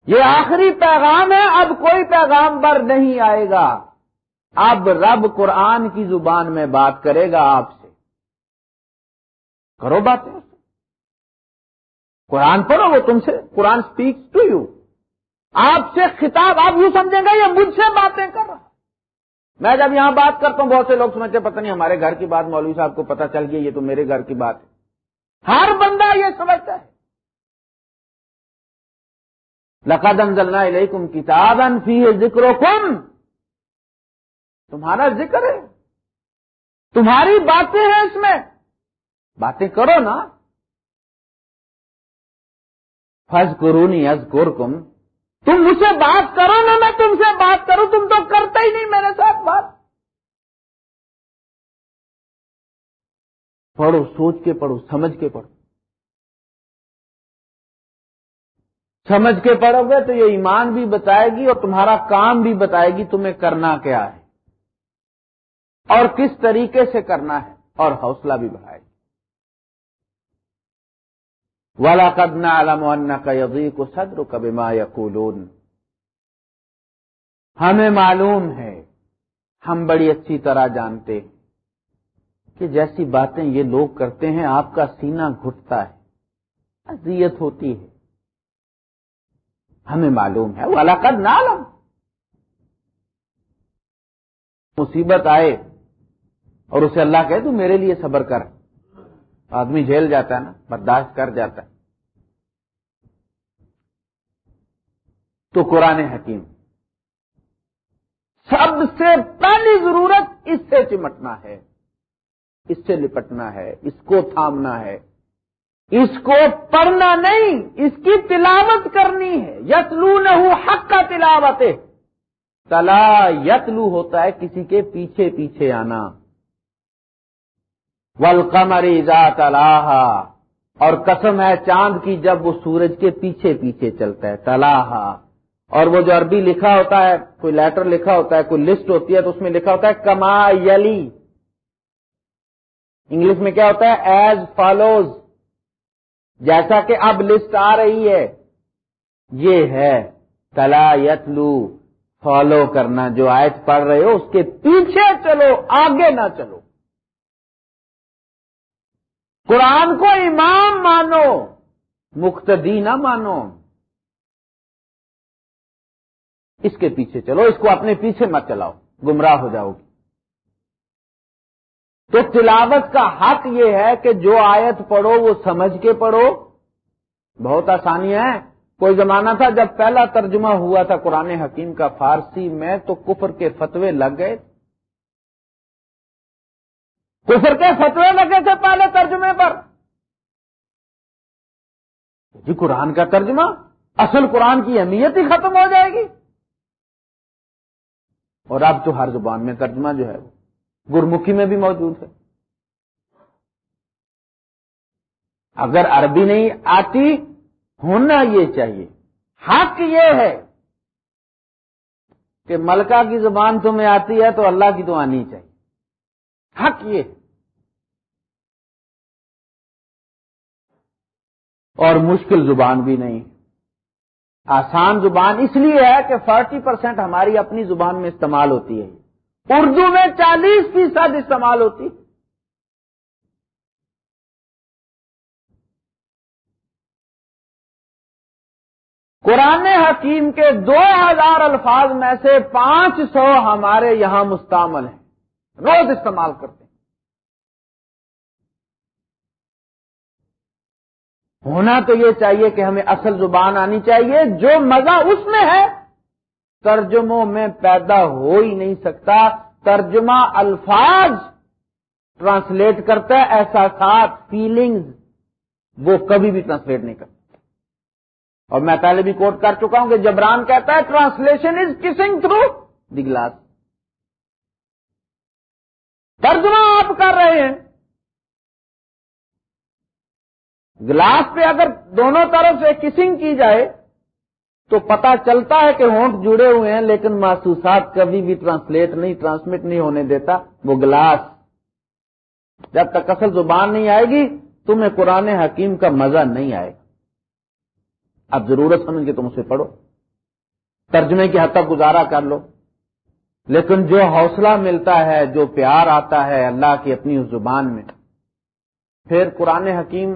یہ آخری پیغام ہے، اب کوئی پیغام بر نہیں آئے گا۔ اب رب قرآن کی زبان میں بات کرے گا آپ سے۔ کرو باتیں۔ قرآن پڑھو، وہ تم سے قرآن اسپیک ٹو یو آپ سے خطاب، آپ یوں سمجھیں گے، یہ مجھ سے باتیں کر رہا میں جب یہاں بات کرتا ہوں، بہت سے لوگ سمجھتے پتہ نہیں ہمارے گھر کی بات مولوی صاحب کو پتہ چل گئی، یہ تو میرے گھر کی بات ہے۔ ہر بندہ یہ سمجھتا ہے۔ لقد انزلنا الیکم کتابا فیہ ذکرکم۔ تمہارا ذکر ہے۔ تمہاری باتیں ہیں اس میں۔ باتیں کرو نا۔ فض قرونی از کم تم مجھ سے بات کرو نا، میں تم سے بات کروں۔ تم تو کرتا ہی نہیں میرے ساتھ بات۔ پڑھو، سوچ کے پڑھو، سمجھ کے پڑھو۔ سمجھ کے پڑھو گے تو یہ ایمان بھی بتائے گی اور تمہارا کام بھی بتائے گی تمہیں کرنا کیا ہے اور کس طریقے سے کرنا ہے اور حوصلہ بھی بڑھائے گی۔ والا قدنا علم کا یزی کو صدر کب ما یقولون ہمیں معلوم ہے، ہم بڑی اچھی طرح جانتے ہیں کہ جیسی باتیں یہ لوگ کرتے ہیں، آپ کا سینہ گھٹتا ہے، اذیت ہوتی ہے۔ ہمیں معلوم ہے۔ وہ قد نالم مصیبت آئے اور اسے اللہ کہے، تو میرے لیے صبر کر۔ آدمی جھیل جاتا ہے نا، برداشت کر جاتا ہے۔ تو قرآن حکیم، سب سے پہلی ضرورت اس سے چمٹنا ہے۔ اس سے لپٹنا ہے، اس کو تھامنا ہے۔ اس کو پڑھنا نہیں، اس کی تلاوت کرنی ہے۔ یتلو نہ حق کا تلاوت تلا یتلو ہوتا ہے کسی کے پیچھے پیچھے آنا۔ ولقمر ذات اللہ اور قسم ہے چاند کی جب وہ سورج کے پیچھے پیچھے چلتا ہے تلاح اور وہ جو عربی لکھا ہوتا ہے، کوئی لیٹر لکھا ہوتا ہے، کوئی لسٹ ہوتی ہے، تو اس میں لکھا ہوتا ہے کما یلی۔ انگلش میں کیا ہوتا ہے؟ As follows. جیسا کہ اب لسٹ آ رہی ہے۔ یہ ہے۔ تلا یتلو، فالو کرنا۔ جو آیت پڑھ رہے ہو، اس کے پیچھے چلو، آگے نہ چلو۔ قرآن کو امام مانو، مقتدی نہ مانو۔ اس کے پیچھے چلو، اس کو اپنے پیچھے مت چلاؤ، گمراہ ہو جاؤ گی۔ تو تلاوت کا حق یہ ہے کہ جو آیت پڑھو وہ سمجھ کے پڑھو۔ بہت آسانی ہے۔ کوئی زمانہ تھا جب پہلا ترجمہ ہوا تھا قرآن حکیم کا فارسی میں تو کفر کے فتوے لگ گئے۔ کفر کے فتوے لگے تھے پہلے ترجمے پر۔ جی قرآن کا ترجمہ؟ اصل قرآن کی اہمیت ہی ختم ہو جائے گی۔ اور اب تو ہر زبان میں ترجمہ جو ہے گرمکھی میں بھی موجود ہے۔ اگر عربی نہیں آتی، ہونا یہ چاہیے۔ حق یہ ہے کہ ملکہ کی زبان تمہیں آتی ہے تو اللہ کی تو آنی چاہیے۔ حق یہ اور مشکل زبان بھی نہیں۔ آسان زبان اس لیے ہے کہ فورٹی پرسینٹ ہماری اپنی زبان میں استعمال ہوتی ہے۔ اردو میں چالیس فیصد استعمال ہوتی۔ قرآن حکیم کے دو ہزار الفاظ میں سے پانچ سو ہمارے یہاں مستعمل ہیں۔ روز استعمال کرتے ہیں۔ ہونا تو یہ چاہیے کہ ہمیں اصل زبان آنی چاہیے۔ جو مزہ اس میں ہے ترجموں میں پیدا ہو ہی نہیں سکتا۔ ترجمہ الفاظ ٹرانسلیٹ کرتا ہے، احساسات فیلنگز وہ کبھی بھی ٹرانسلیٹ نہیں کرتا۔ اور میں پہلے بھی کوٹ کر چکا ہوں کہ جبران کہتا ہے translation is kissing through the glass ترجمہ آپ کر رہے ہیں۔ گلاس پہ اگر دونوں طرف سے کسنگ کی جائے تو پتا چلتا ہے کہ ہونٹ جڑے ہوئے ہیں، لیکن محسوسات کبھی بھی ٹرانسلیٹ نہیں ٹرانسمٹ نہیں ہونے دیتا، وہ گلاس جب تک اصل زبان نہیں آئے گی، تمہیں قرآن حکیم کا مزہ نہیں آئے گا۔ اب ضرورت سمجھ کے تم اسے پڑھو۔ ترجمے کی حد تک گزارا کر لو۔ لیکن جو حوصلہ ملتا ہے، جو پیار آتا ہے اللہ کی اپنی اس زبان میں، پھر قرآن حکیم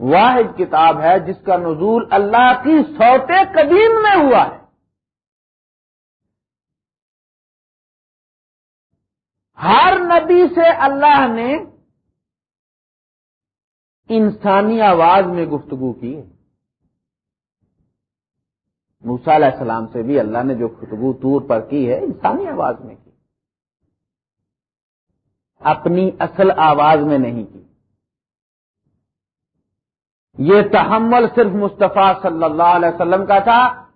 واحد کتاب ہے جس کا نزول اللہ کی سوتے قدیم میں ہوا ہے۔ ہر نبی سے اللہ نے انسانی آواز میں گفتگو کی۔ ہے موسا علیہ السلام سے بھی اللہ نے جو گفتگو طور پر کی ہے، انسانی آواز میں کی۔ اپنی اصل آواز میں نہیں کی۔ یہ تحمل صرف مصطفیٰ صلی اللہ علیہ وسلم کا تھا۔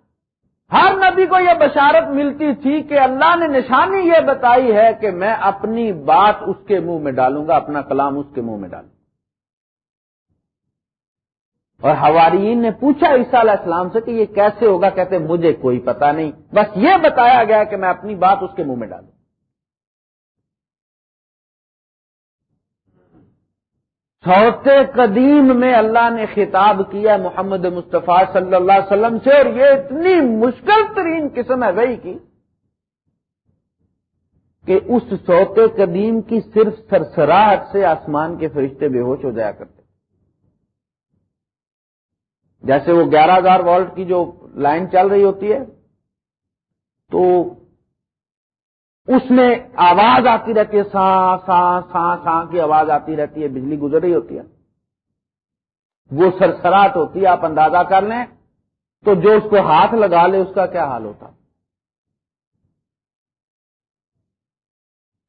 ہر نبی کو یہ بشارت ملتی تھی کہ اللہ نے نشانی یہ بتائی ہے کہ میں اپنی بات اس کے منہ میں ڈالوں گا، اپنا کلام اس کے منہ میں ڈالوں گا۔ اور ہوارین نے پوچھا عیسیٰ علیہ السلام سے کہ یہ کیسے ہوگا؟ کہتے مجھے کوئی پتا نہیں۔ بس یہ بتایا گیا کہ میں اپنی بات اس کے منہ میں ڈالوں۔ چوتھے قدیم میں اللہ نے خطاب کیا محمد مصطفیٰ صلی اللہ علیہ وسلم سے اور یہ اتنی مشکل ترین قسم ہے وہی کی کہ اس سوتے قدیم کی صرف سرسراہٹ سے آسمان کے فرشتے بے ہوش ہو جایا کرتے جیسے وہ گیارہ ہزار وولٹ کی جو لائن چل رہی ہوتی ہے تو اس میں آواز آتی رہتی ہے، سا سا سا سا کی آواز آتی رہتی ہے، بجلی گزر رہی ہوتی ہے۔ وہ سرسراہٹ ہوتی ہے، آپ اندازہ کر لیں۔ تو جو اس کو ہاتھ لگا لے، اس کا کیا حال ہوتا؟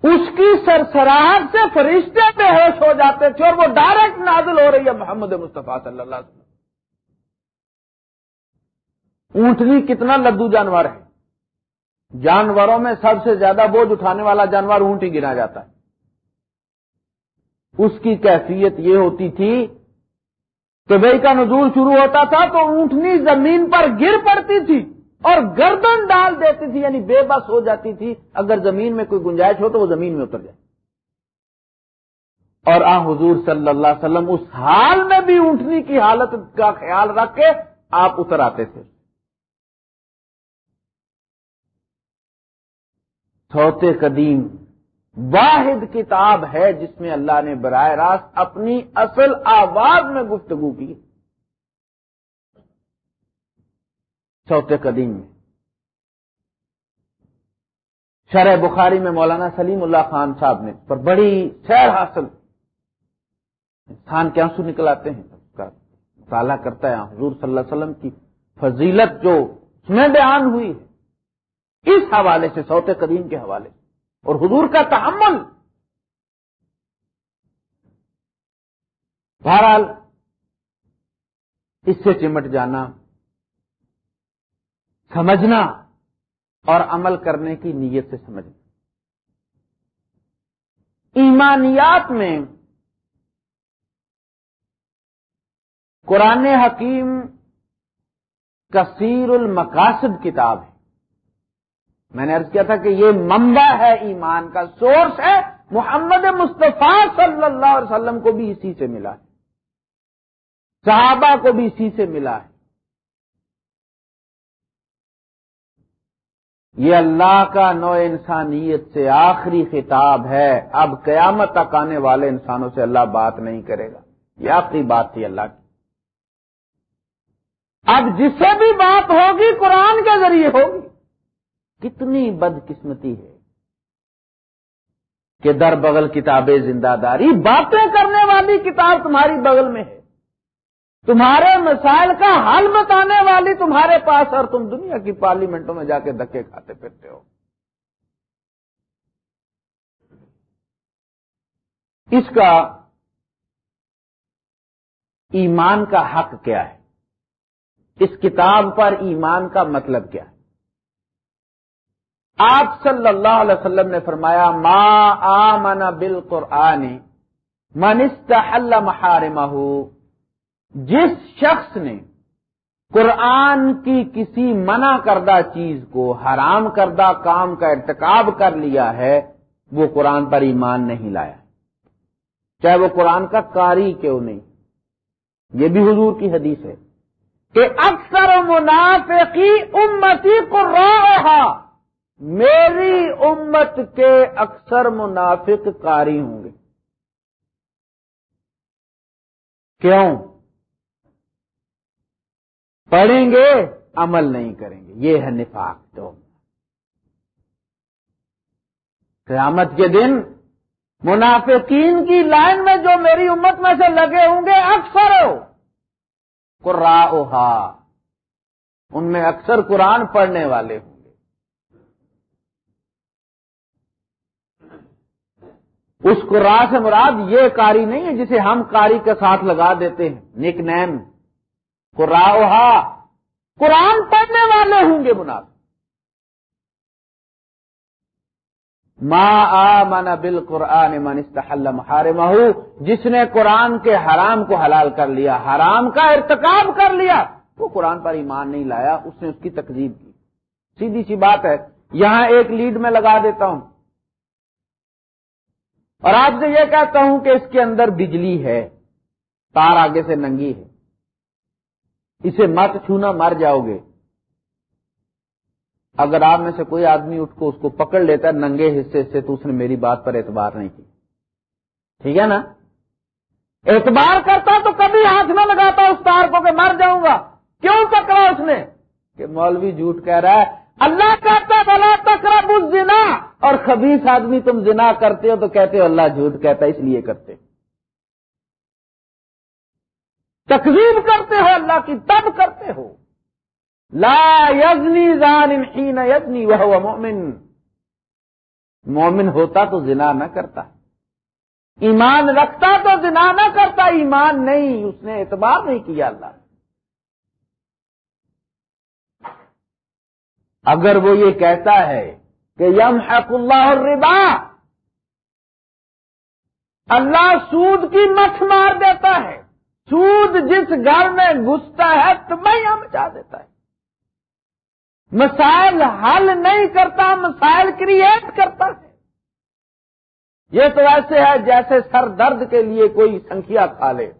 اس کی سرسراہٹ سے فرشتے بے ہوش ہو جاتے تھے اور وہ ڈائریکٹ نازل ہو رہی ہے محمد مصطفیٰ صلی اللہ علیہ وسلم۔ اونٹنی کتنا لدو جانور ہے؟ جانوروں میں سب سے زیادہ بوجھ اٹھانے والا جانور اونٹ ہی گنا جاتا ہے۔ اس کی کیفیت یہ ہوتی تھی کہ بھائی کا نزول شروع ہوتا تھا تو اونٹنی زمین پر گر پڑتی تھی اور گردن ڈال دیتی تھی یعنی بے بس ہو جاتی تھی۔ اگر زمین میں کوئی گنجائش ہو تو وہ زمین میں اتر جائے۔ اور آ حضور صلی اللہ علیہ وسلم اس حال میں بھی اونٹنی کی حالت کا خیال رکھ کے آپ اتر آتے تھے۔ سوتے قدیم، واحد کتاب ہے جس میں اللہ نے براہ راست اپنی اصل آواز میں گفتگو کی۔ چوتھے قدیم۔ میں شرح بخاری میں مولانا سلیم اللہ خان صاحب نے، پر بڑی شہر حاصل۔ انسان کے آنسو نکل آتے ہیں؟ اس کا مطالعہ کرتا ہے حضور صلی اللہ علیہ وسلم کی فضیلت جو اس میں بیان ہوئی ہے۔ اس حوالے سے سوت قدیم کے حوالے سے۔ اور حضور کا تحمل۔ بہرحال، اس سے چمٹ جانا، سمجھنا اور عمل کرنے کی نیت سے سمجھنا۔ ایمانیات میں قرآن حکیم کثیر المقاصد کتاب ہے۔ میں نے ارض کیا تھا کہ یہ منبع ہے ایمان کا سورس ہے۔ محمد مصطفیٰ صلی اللہ علیہ وسلم کو بھی اسی سے ملا ہے۔ صحابہ کو بھی اسی سے ملا ہے۔ یہ اللہ کا نو انسانیت سے آخری خطاب ہے۔ اب قیامت تک آنے والے انسانوں سے اللہ بات نہیں کرے گا۔ یہ آخری بات تھی اللہ کی۔ اب جس سے بھی بات ہوگی قرآن کے ذریعے ہوگی۔ کتنی بد قسمتی ہے کہ در بغل کتابیں زندہ داری باتیں کرنے والی کتاب تمہاری بغل میں ہے۔ تمہارے مسائل کا حل بتانے والی تمہارے پاس اور تم دنیا کی پارلیمنٹوں میں جا کے دھکے کھاتے پھرتے ہو۔ اس کا ایمان کا حق کیا ہے؟ اس کتاب پر ایمان کا مطلب کیا ہے؟ آپ صلی اللہ علیہ وسلم نے فرمایا، ما آمن بال قرآن منست محارمہ جس شخص نے قرآن کی کسی منع کردہ چیز کو حرام کردہ کام کا ارتکاب کر لیا ہے، وہ قرآن پر ایمان نہیں لایا۔ چاہے وہ قرآن کا کاری کیوں نہیں۔ یہ بھی حضور کی حدیث ہے کہ اکثر منافقی امتی کو رہا میری امت کے اکثر منافق کاری ہوں گے۔ کیوں؟ پڑھیں گے، عمل نہیں کریں گے۔ یہ ہے نفاق تو۔ قیامت کے دن منافقین کی لائن میں جو میری امت میں سے لگے ہوں گے، اکثر قرآ ان میں اکثر قرآن پڑھنے والے ہوں۔ اس قرآ سے مراد یہ کاری نہیں ہے جسے ہم کاری کے ساتھ لگا دیتے ہیں نک نیم۔ قرآ قرآن پڑھنے والے ہوں گے منافع ما آمن بالقرآن من استحل محارمہ جس نے قرآن کے حرام کو حلال کر لیا، حرام کا ارتکاب کر لیا، وہ قرآن پر ایمان نہیں لایا، اس نے اس کی تقزیب کی۔ سیدھی سی بات ہے، یہاں ایک لیڈ میں لگا دیتا ہوں۔ اور آپ سے یہ کہتا ہوں کہ اس کے اندر بجلی ہے، تار آگے سے ننگی ہے۔ اسے مت چھونا، مر جاؤ گے اگر آپ میں سے کوئی آدمی اٹھ کو اس کو پکڑ لیتا ہے، ننگے حصے سے، تو اس نے میری بات پر اعتبار نہیں کی۔ ٹھیک ہے نا؟ اعتبار کرتا تو کبھی ہاتھ نہ لگاتا اس تار کو کہ مر جاؤں گا۔ کیوں پکڑا اس نے؟ کہ مولوی جھوٹ کہہ رہا ہے اللہ کہتا بلا تکرا بس زنا اور خبیص آدمی تم زنا کرتے ہو تو کہتے ہو، اللہ جھوٹ کہتا اس لیے کرتے تقریب کرتے ہو، اللہ کی تب کرتے ہو۔ لا یزنی زان حین یزنی وہ مومن مومن ہوتا تو زنا نہ کرتا۔ ایمان رکھتا تو زنا نہ کرتا، ایمان نہیں، اس نے اعتبار نہیں کیا اللہ۔ اگر وہ یہ کہتا ہے کہ یم حق اللہ الربا، اللہ سود کی مچھ مار دیتا ہے۔ سود جس گھر میں گھستا ہے تو میں مچا دیتا ہے۔ مسائل حل نہیں کرتا، مسائل کریٹ کرتا ہے۔ یہ تو ایسے ہے جیسے سر درد کے لیے کوئی سنکھیا کھا لے۔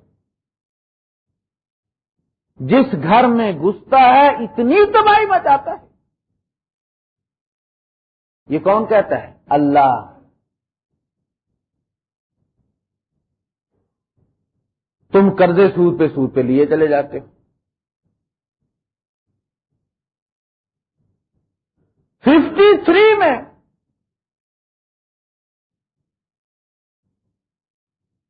جس گھر میں گھستا ہے، اتنی تباہی مچاتا ہے۔ یہ کون کہتا ہے؟ اللہ۔ تم قرضے سود پہ سود پہ لیے چلے جاتے ہو۔ ففٹی تھری میں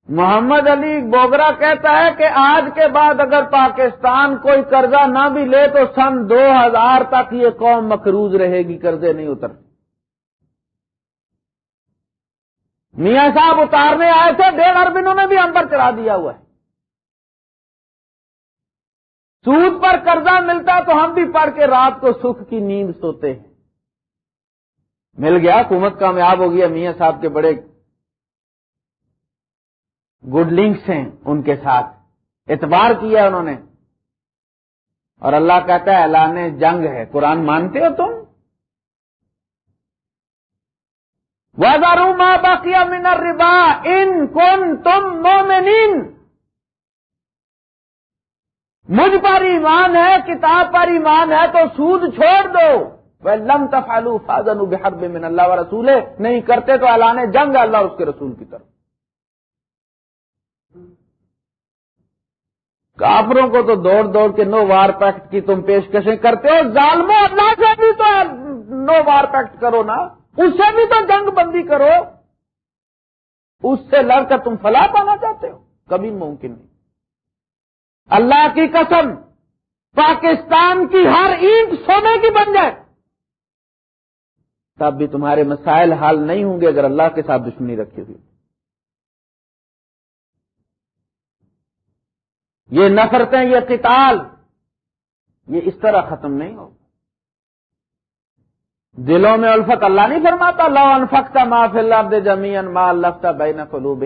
محمد علی بوگرا کہتا ہے کہ آج کے بعد اگر پاکستان کوئی قرضہ نہ بھی لے تو سن دو ہزار تک یہ قوم مقروض رہے گی، قرضے نہیں اتر میاں صاحب اتارنے آئے تھے، ڈیڑھ ارب انہوں نے بھی اندر چڑھا دیا ہوا ہے۔ سود پر قرضہ ملتا تو ہم بھی پڑھ کے رات کو سکھ کی نیند سوتے ہیں۔ مل گیا، حکومت کامیاب ہو گیا، میاں صاحب کے بڑے گڈ لنکس ہیں ان کے ساتھ۔ اعتبار کیا انہوں نے۔ اور اللہ کہتا ہے، اعلان جنگ ہے۔ قرآن مانتے ہو تم؟ وزارو ماں باقی منر ربا ان کون تم مومنین مجھ پر ایمان ہے، کتاب پر ایمان ہے، تو سود چھوڑ دو۔ وہ لم تفالو فاضن بحرب من اللہ و رسول نہیں کرتے تو اعلان جنگ اللہ اس کے رسول کی طرف۔ کافروں کو تو دوڑ دوڑ کے نو وار پیکٹ کی تم پیشکشیں کرتے ہو۔ ظالموں، اللہ سے بھی تو نو وار پیکٹ کرو نا۔ اس سے بھی تو جنگ بندی کرو۔ اس سے لڑ کر تم فلاح پانا چاہتے ہو۔ کبھی ممکن نہیں۔ اللہ کی قسم، پاکستان کی ہر اینٹ سونے کی بن جائے۔ تب بھی تمہارے مسائل حل نہیں ہوں گے اگر اللہ کے ساتھ دشمنی رکھی ہوئی۔ یہ نفرتیں، یہ قتال، یہ اس طرح ختم نہیں ہو دلوں میں الفت اللہ نہیں فرماتا لو انفقتا ما فی اللہ دے جمین ما الفتا بین قلوب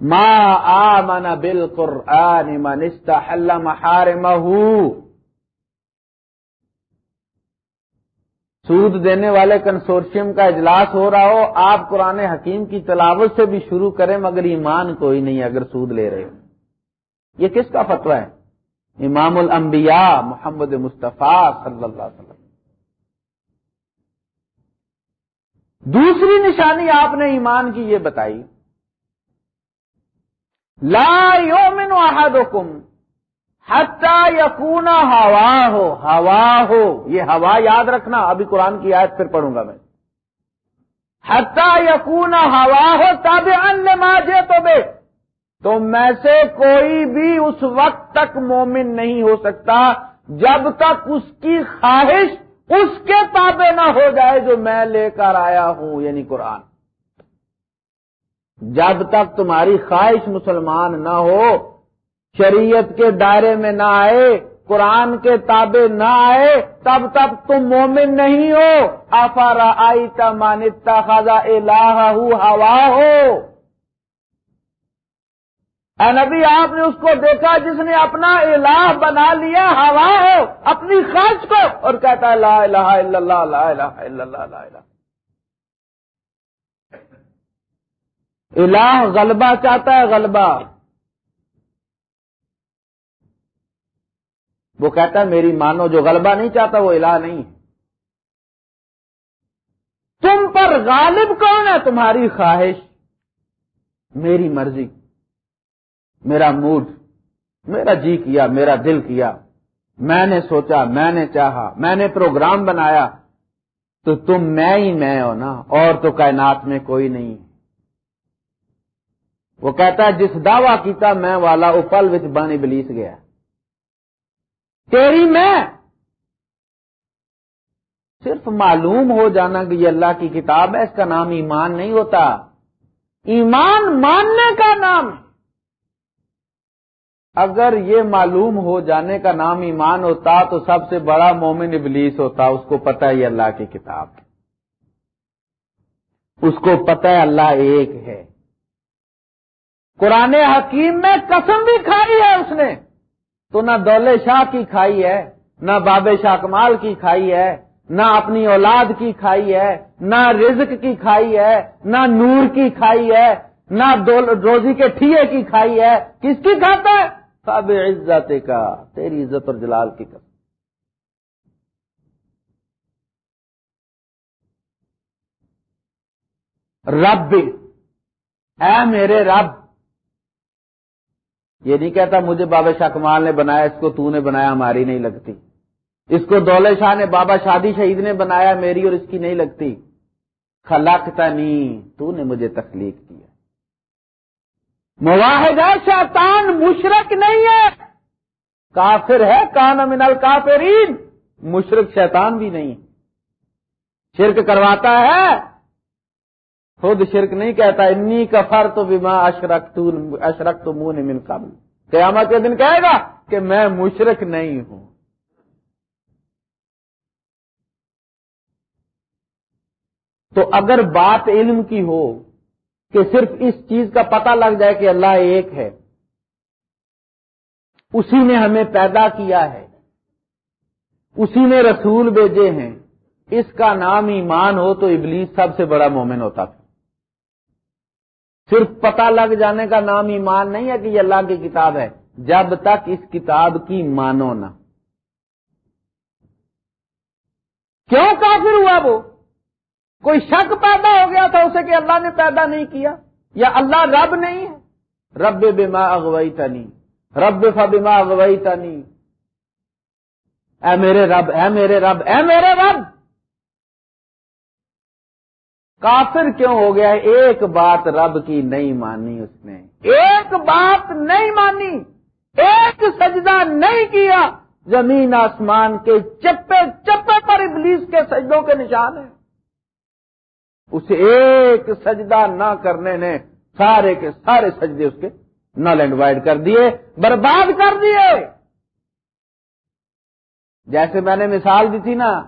ما آمن بالقرآن من استحل محارمہ سود دینے والے کنسورشیم کا اجلاس ہو رہا ہو، آپ قرآن حکیم کی تلاوت سے بھی شروع کریں مگر ایمان کوئی نہیں، اگر سود لے رہے ہو۔ یہ کس کا فتویٰ ہے؟ امام الانبیاء محمد مصطفیٰ صلی اللہ علیہ وسلم۔ دوسری نشانی آپ نے ایمان کی یہ بتائی، لا یومن احدکم حتا یقونا ہوا ہو ہوا ہو یہ ہوا یاد رکھنا، ابھی قرآن کی آیت پھر پڑھوں گا میں۔ حتا یقونا ہوا ہو تب ان ماجے تو بے تو میں سے کوئی بھی اس وقت تک مومن نہیں ہو سکتا جب تک اس کی خواہش اس کے تابع نہ ہو جائے جو میں لے کر آیا ہوں یعنی قرآن۔ جب تک تمہاری خواہش مسلمان نہ ہو، شریعت کے دائرے میں نہ آئے، قرآن کے تابع نہ آئے، تب تک تم مومن نہیں ہو۔ افارا آئی تمانتا خزا الہ ہوا ہو؟ اے نبی، آپ نے اس کو دیکھا، جس نے اپنا الہ بنا لیا، ہوا ہو اپنی خرچ کو، اور کہتا ہے، لا الہ الا اللہ، لا الہ الا اللہ، لا الہ الہ غلبہ چاہتا ہے، غلبہ۔ وہ کہتا ہے، میری مانو، جو غلبہ نہیں چاہتا، وہ الہ نہیں۔ ہے تم پر غالب کون ہے؟ تمہاری خواہش، میری مرضی۔ میرا موڈ میرا جی کیا، میرا دل کیا۔ میں نے سوچا، میں نے چاہا، میں نے پروگرام بنایا۔ تو تم میں ہی میں ہو نا، اور تو کائنات میں کوئی نہیں۔ وہ کہتا ہے، جس دعوی کیتا میں والا، وہ پل وچ بانی بلیس گیا۔ تیری میں۔ صرف معلوم ہو جانا کہ یہ اللہ کی کتاب ہے، اس کا نام ایمان نہیں ہوتا۔ ایمان ماننے کا نام۔ ہے اگر یہ معلوم ہو جانے کا نام ایمان ہوتا تو سب سے بڑا مومن ابلیس ہوتا، اس کو پتا ہے اللہ کی کتاب اس کو پتا ہے اللہ ایک ہے۔ قرآن حکیم میں قسم بھی کھائی ہے اس نے۔ تو نہ دولے شاہ کی کھائی ہے، نہ باب شاہ کمال کی کھائی ہے، نہ اپنی اولاد کی کھائی ہے، نہ رزق کی کھائی ہے، نہ نور کی کھائی ہے، نہ روزی کے ٹھیے کی کھائی ہے۔ کس کی کھاتا ہے؟ سب عزت کا تیری عزت اور جلال کی قسم۔ رب، اے میرے رب، یہ نہیں کہتا مجھے بابا شاہ کمال نے بنایا، اس کو تو نے بنایا، ہماری نہیں لگتی۔ اس کو دولے شاہ نے، بابا شادی شہید نے بنایا، میری اور اس کی نہیں لگتی۔ خلقتا تو نے مجھے تخلیق کیا۔ مواحدہ شیطان مشرق نہیں ہے۔ کافر ہے، کان من الکافرین۔ مشرق شیطان بھی نہیں شرک کرواتا ہے۔ خود شرک نہیں کہتا، انی کفر تو بیما اشرک اشرک تو منہ من قبل۔ قیامت کے دن کہے گا کہ میں مشرق نہیں ہوں۔ تو اگر بات علم کی ہو کہ صرف اس چیز کا پتہ لگ جائے کہ اللہ ایک ہے۔ اسی نے ہمیں پیدا کیا ہے۔ اسی نے رسول بھیجے ہیں۔ اس کا نام ایمان ہو تو ابلیس سب سے بڑا مومن ہوتا تھا۔ صرف پتہ لگ جانے کا نام ایمان نہیں ہے کہ یہ اللہ کی کتاب ہے۔ جب تک اس کتاب کی مانو نہ۔ کیوں کافر ہوا وہ؟ کوئی شک پیدا ہو گیا تھا اسے کہ اللہ نے پیدا نہیں کیا، یا اللہ رب نہیں ہے؟ رب بما اغوئی تنی رب فا بما اغوئی تنی اے میرے رب، اے میرے رب، اے میرے رب! کافر کیوں ہو گیا؟ ایک بات رب کی نہیں مانی اس نے۔ ایک بات نہیں مانی۔ ایک سجدہ نہیں کیا۔ زمین آسمان کے چپے چپے پر ابلیس کے سجدوں کے نشان ہیں۔ اسے ایک سجدہ نہ کرنے نے سارے کے سارے سجدے اس کے نل اینڈ وائڈ کر دیے، برباد کر دیے۔ جیسے میں نے مثال دی تھی نا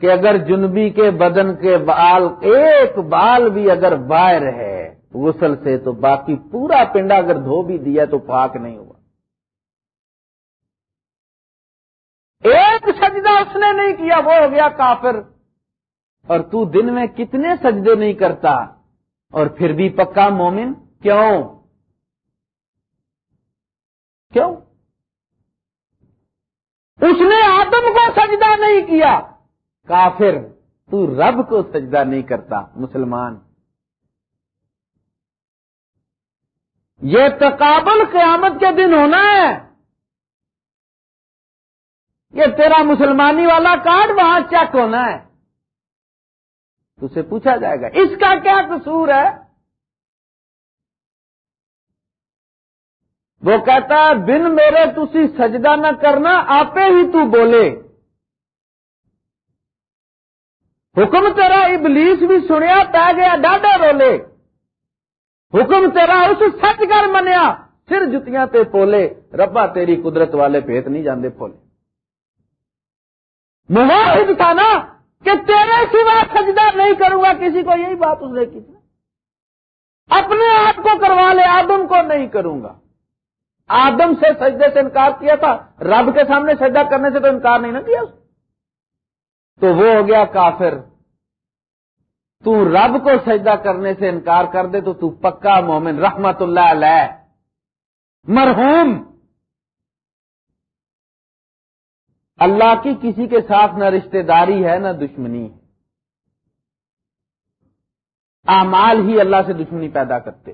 کہ اگر جنبی کے بدن کے بال، ایک بال بھی اگر باہر ہے، غسل سے تو باقی پورا پنڈا اگر دھو بھی دیا تو پاک نہیں ہوا۔ ایک سجدہ اس نے نہیں کیا، وہ ہو گیا کافر۔ اور تو دن میں کتنے سجدے نہیں کرتا اور پھر بھی پکا مومن کیوں؟ کیوں؟ اس نے آدم کو سجدہ نہیں کیا۔ کافر، تو رب کو سجدہ نہیں کرتا، مسلمان۔ یہ تقابل قیامت کے دن ہونا ہے۔ یہ تیرا مسلمانی والا کارڈ وہاں چیک ہونا ہے۔ تو اسے پوچھا جائے گا، اس کا کیا قصور ہے؟ وہ کہتا ہے بن میرے، تسی سجدہ نہ کرنا آپ ہی تو بولے۔ حکم تیرا ابلیس بھی سنیا پہ گیا ڈاڈا رولے حکم تیرا اس سچ کر منیا، سر جتیاں تے پولے۔ ربا، تیری قدرت والے پیت نہیں جاندے پولے۔ مواحد تھا نا کہ تیرے سوا سجدہ نہیں کروں گا، کسی کو یہی بات اس نے کی اپنے آپ کو کروا لے، آدم کو نہیں کروں گا۔ آدم سے سجدے سے انکار کیا تھا، رب کے سامنے سجدہ کرنے سے تو انکار نہیں نہ کیا۔ تو وہ ہو گیا کافر۔ تو رب کو سجدہ کرنے سے انکار کر دے تو تو پکا مومن، رحمت اللہ علیہ۔ مرحوم۔ اللہ کی کسی کے ساتھ نہ رشتہ داری ہے، نہ دشمنی ہے۔ اعمال ہی اللہ سے دشمنی پیدا کرتے۔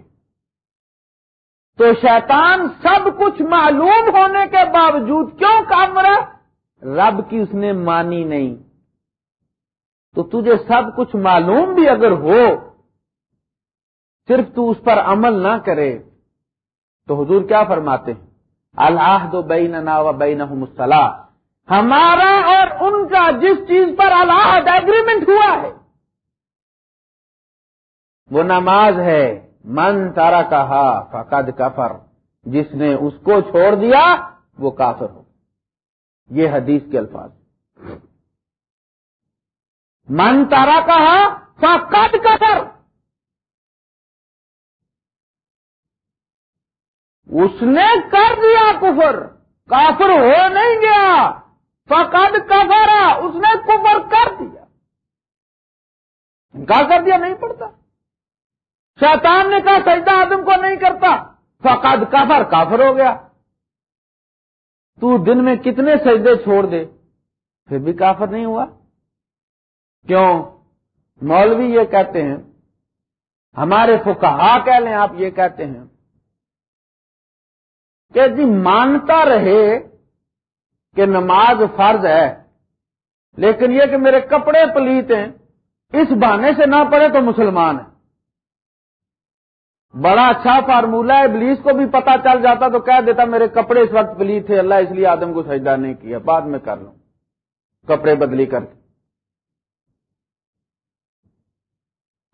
تو شیطان سب کچھ معلوم ہونے کے باوجود کیوں کام رہا؟ رب کی اس نے مانی نہیں۔ تو تجھے سب کچھ معلوم بھی اگر ہو، صرف تو اس پر عمل نہ کرے۔ تو حضور کیا فرماتے ہیں؟ اللہ دو بین و بین ہمارا اور ان کا جس چیز پر اللہ ایگریمنٹ ہوا ہے، وہ نماز ہے۔ من تارا کہا فقد کفر۔ جس نے اس کو چھوڑ دیا، وہ کافر ہو۔ یہ حدیث کے الفاظ من تارا کہا فقد کفر۔ اس نے کر دیا کفر۔ کافر ہو نہیں گیا۔ فقد کفرا اس نے کفر کر دیا۔ انکار کر دیا، نہیں پڑتا شیطان نے کہا، سجدہ آدم کو نہیں کرتا۔ فقد کافر کافر ہو گیا۔ تو دن میں کتنے سجدے چھوڑ دے، پھر بھی کافر نہیں ہوا۔ کیوں؟ مولوی یہ کہتے ہیں، ہمارے فکہ کہہ لیں، آپ یہ کہتے ہیں کہ جی مانتا رہے کہ نماز فرض ہے، لیکن یہ کہ میرے کپڑے پلیت ہیں، اس بہانے سے نہ پڑے تو مسلمان ہے بڑا اچھا فارمولہ ہے، ابلیس کو بھی پتا چل جاتا تو کہہ دیتا میرے کپڑے اس وقت پلی تھے، اللہ اس لیے آدم کو سجدہ نہیں کیا، بعد میں کر لوں۔ کپڑے بدلی کر۔ کے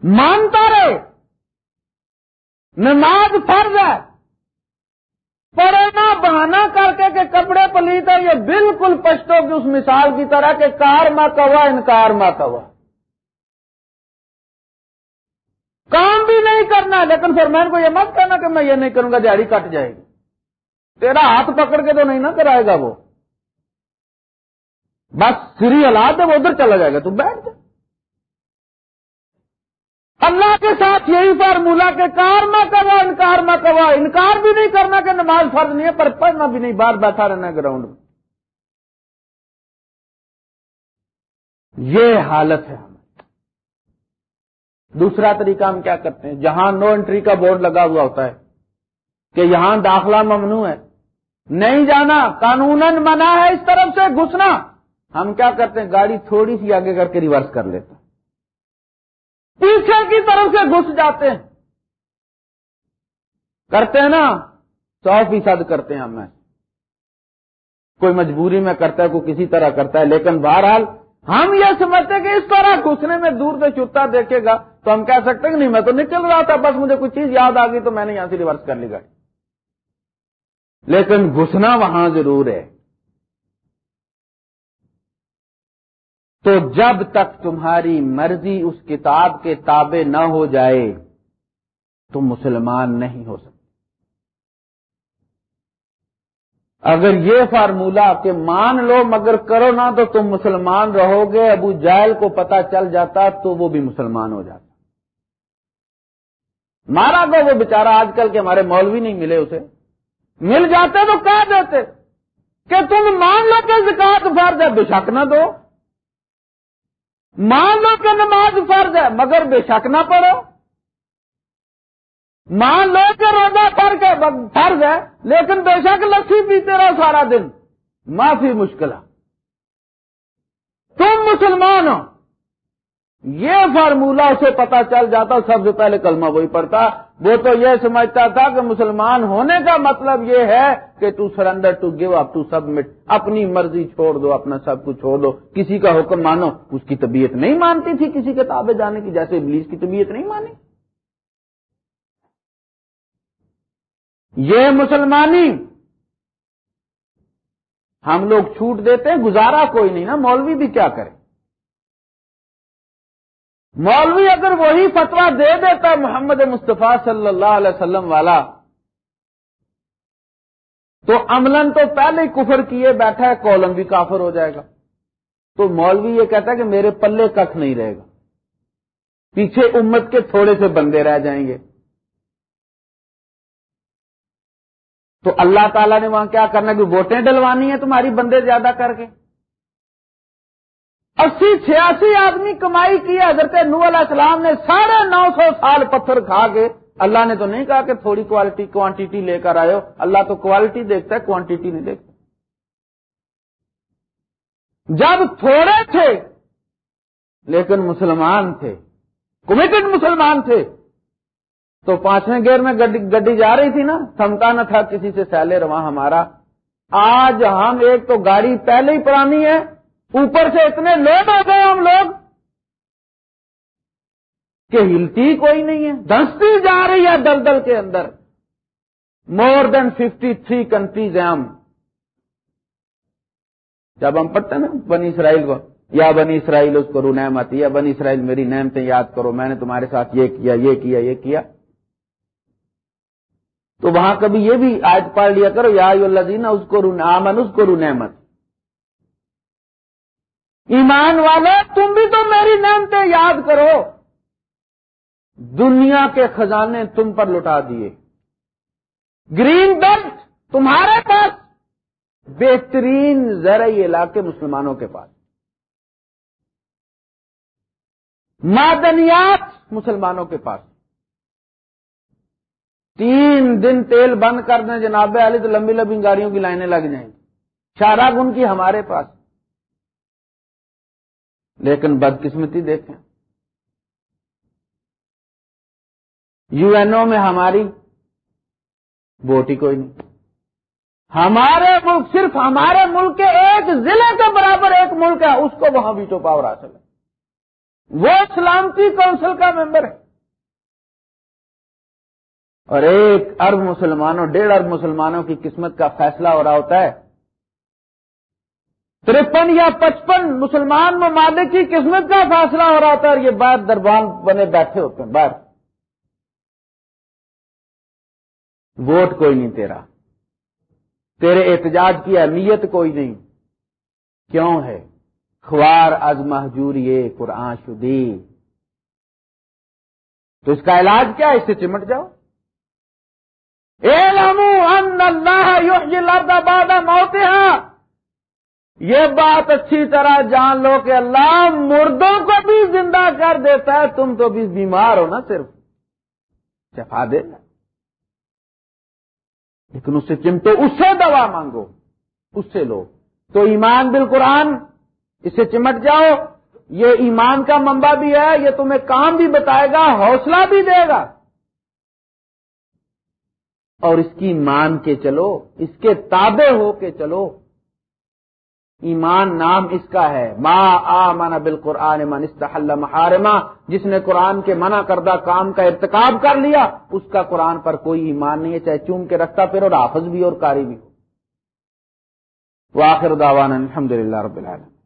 مانتا رہے۔ نماز فرض ہے۔ پڑھنا بہانا کر کے کہ کپڑے پلیت ہے یہ بالکل پشتوں کی اس مثال کی طرح کہ کار ماں کوا، انکار ماں کوا۔ کام بھی نہیں کرنا، لیکن فرمین کو یہ مت کہنا کہ میں یہ نہیں کروں گا دیہڑی کٹ جائے گی۔ تیرا ہاتھ پکڑ کے تو نہیں نہ کرائے گا وہ۔ بس سری حالات ہے، وہ ادھر چلا جائے گا، تو بیٹھ جائے اللہ کے ساتھ یہی فارمولا کہ کار نہ کروا انکار نہ کروا انکار بھی نہیں کرنا کہ نماز فرض نہیں ہے، پر پڑھنا بھی نہیں باہر بیٹھا رہنا گراؤنڈ میں۔ یہ حالت ہے دوسرا طریقہ ہم کیا کرتے ہیں؟ جہاں نو انٹری کا بورڈ لگا ہوا ہوتا ہے کہ یہاں داخلہ ممنوع ہے۔ نہیں جانا قانون منع ہے اس طرف سے، گھسنا۔ ہم کیا کرتے ہیں؟ گاڑی تھوڑی سی آگے کر کے ریورس کر لیتے پیچھے کی طرف سے گھس جاتے ہیں۔ کرتے ہیں نا، سو فیصد کرتے ہیں ہمیں کوئی مجبوری میں کرتا ہے، کوئی کسی طرح کرتا ہے، لیکن بہرحال ہم یہ سمجھتے ہیں کہ اس طرح گھسنے میں دور سے چھٹا دیکھے گا تو ہم کہہ سکتے ہیں کہ نہیں، میں تو نکل رہا تھا، بس مجھے کچھ چیز یاد آ گئی تو میں نے یہاں سے ریورس کر لی گاڑی۔ لیکن گھسنا وہاں ضرور ہے۔ تو جب تک تمہاری مرضی اس کتاب کے تابع نہ ہو جائے تو مسلمان نہیں ہو سکتے۔ اگر یہ فارمولا کہ مان لو مگر کرو نا تو تم مسلمان رہو گے، ابو جائل کو پتا چل جاتا تو وہ بھی مسلمان ہو جاتا۔ مارا تو وہ بےچارا آج کل کے ہمارے مولوی نہیں ملے اسے۔ مل جاتے تو کہہ دیتے کہ تم مان لو کہ زکات فرض ہے، بے شک نہ دو۔ مان لو کہ نماز فرض ہے، مگر بے شک نہ پڑھو۔ مان لو کہ روزہ فرق ہے فرض ہے، لیکن بے شک لسی پیتے رہو سارا دن۔ معافی مشکل ہے تم مسلمان ہو۔ یہ فارمولہ اسے پتا چل جاتا سب سے پہلے کلمہ وہی پڑتا وہ تو یہ سمجھتا تھا کہ مسلمان ہونے کا مطلب یہ ہے کہ تو surrender to give up to submit اپنی مرضی چھوڑ دو، اپنا سب کچھ چھوڑ دو۔ کسی کا حکم مانو، اس کی طبیعت نہیں مانتی تھی کسی کے تابے جانے کی، جیسے ابلیس کی طبیعت نہیں مانی۔ یہ مسلمانی، ہم لوگ چھوٹ دیتے ہیں گزارا کوئی نہیں نا، مولوی بھی کیا کرے؟ مولوی اگر وہی فتوا دے دیتا محمد مصطفیٰ صلی اللہ علیہ وسلم والا، تو عملن تو پہلے ہی کفر کیے بیٹھا ہے کولم بھی کافر ہو جائے گا۔ تو مولوی یہ کہتا ہے کہ میرے پلے کخ نہیں رہے گا۔ پیچھے امت کے تھوڑے سے بندے رہ جائیں گے۔ تو اللہ تعالیٰ نے وہاں کیا کرنا کہ ووٹیں ڈلوانی ہیں تمہاری بندے زیادہ کر کے۔ اسی چھیاسی آدمی کمائی کی حضرت نو علیہ السلام نے ساڑھے نو سو سال پتھر کھا کے، اللہ نے تو نہیں کہا کہ تھوڑی کوالٹی کوانٹیٹی لے کر آئے ہو۔ اللہ تو کوالٹی دیکھتا ہے کوانٹیٹی نہیں دیکھتا۔ جب تھوڑے تھے، لیکن مسلمان تھے۔ کمیٹڈ مسلمان تھے۔ تو پانچویں گیئر میں گڈی جا رہی تھی نا تھمتا نہ تھا کسی سے، سیلے رواں ہمارا۔ آج ہم ایک تو گاڑی پہلے ہی پرانی ہے اوپر سے اتنے لوگ ہو گئے ہم لوگ کہ ہلتی کوئی نہیں ہے۔ دھنستی جا رہی ہے دل دل کے اندر۔ More than fifty three countries ہیں ہم۔ جب ہم پڑھتے ہیں نا بنی اسرائیل کو، یا بنی اسرائیل اس کو رو نعمت، یا بنی اسرائیل میری نعمتیں یاد کرو، میں نے تمہارے ساتھ یہ کیا یہ کیا یہ کیا۔ تو وہاں کبھی یہ بھی آج پڑھ لیا کرو، یا اللہ دینا اس کو رو، آمن اس کو رونعمت ایمان والے، تم بھی تو میری نعمتیں یاد کرو۔ دنیا کے خزانے تم پر لٹا دیے۔ گرین بیلٹ تمہارے پاس۔ بہترین زرعی علاقے مسلمانوں کے پاس۔ معدنیات مسلمانوں کے پاس۔ تین دن تیل بند کر دیں جناب علی، تو لمبی لمبی گاڑیوں کی لائنیں لگ جائیں۔ گی چارا گن کی ہمارے پاس۔ لیکن بدقسمتی دیکھیں۔ یو این او میں ہماری ووٹ ہی کوئی نہیں۔ ہمارے ملک صرف ہمارے ملک کے ایک ضلع کے برابر ایک ملک ہے، اس کو وہاں بھی پاور حاصل ہے۔ وہ سلامتی کونسل کا ممبر ہے۔ اور ایک ارب مسلمانوں، ڈیڑھ ارب مسلمانوں کی قسمت کا فیصلہ ہو رہا ہوتا ہے۔ ترپن یا پچپن مسلمان ممالک کی قسمت کا فیصلہ ہو رہا ہوتا ہے اور یہ باہر دربان بنے بیٹھے ہوتے ہیں، باہر۔ ووٹ کوئی نہیں تیرا۔ تیرے احتجاج کی اہمیت کوئی نہیں۔ کیوں ہے؟ خوار از محجوری قرآن شدی۔ تو اس کا علاج کیا اس سے چمٹ جاؤ۔ بادہ موتے ہیں یہ بات اچھی طرح جان لو کہ اللہ مردوں کو بھی زندہ کر دیتا ہے، تم تو بھی بیمار ہو نا صرف۔ شفا دے۔ لیکن اس سے چمٹو، اس سے دوا مانگو۔ اس سے لو۔ تو ایمان بالقرآن اس سے چمٹ جاؤ۔ یہ ایمان کا منبع بھی ہے، یہ تمہیں کام بھی بتائے گا، حوصلہ بھی دے گا۔ اور اس کی مان کے چلو، اس کے تابع ہو کے چلو۔ ایمان نام اس کا ہے۔ ما آ مانا بال قرآن من استحل محارما جس نے قرآن کے منع کردہ کام کا ارتکاب کر لیا، اس کا قرآن پر کوئی ایمان نہیں ہے، چاہے چوم کے رکھتا پھر اور حافظ بھی اور کاری بھی ہو۔ وہ داوان الحمد للہ رب العالمین۔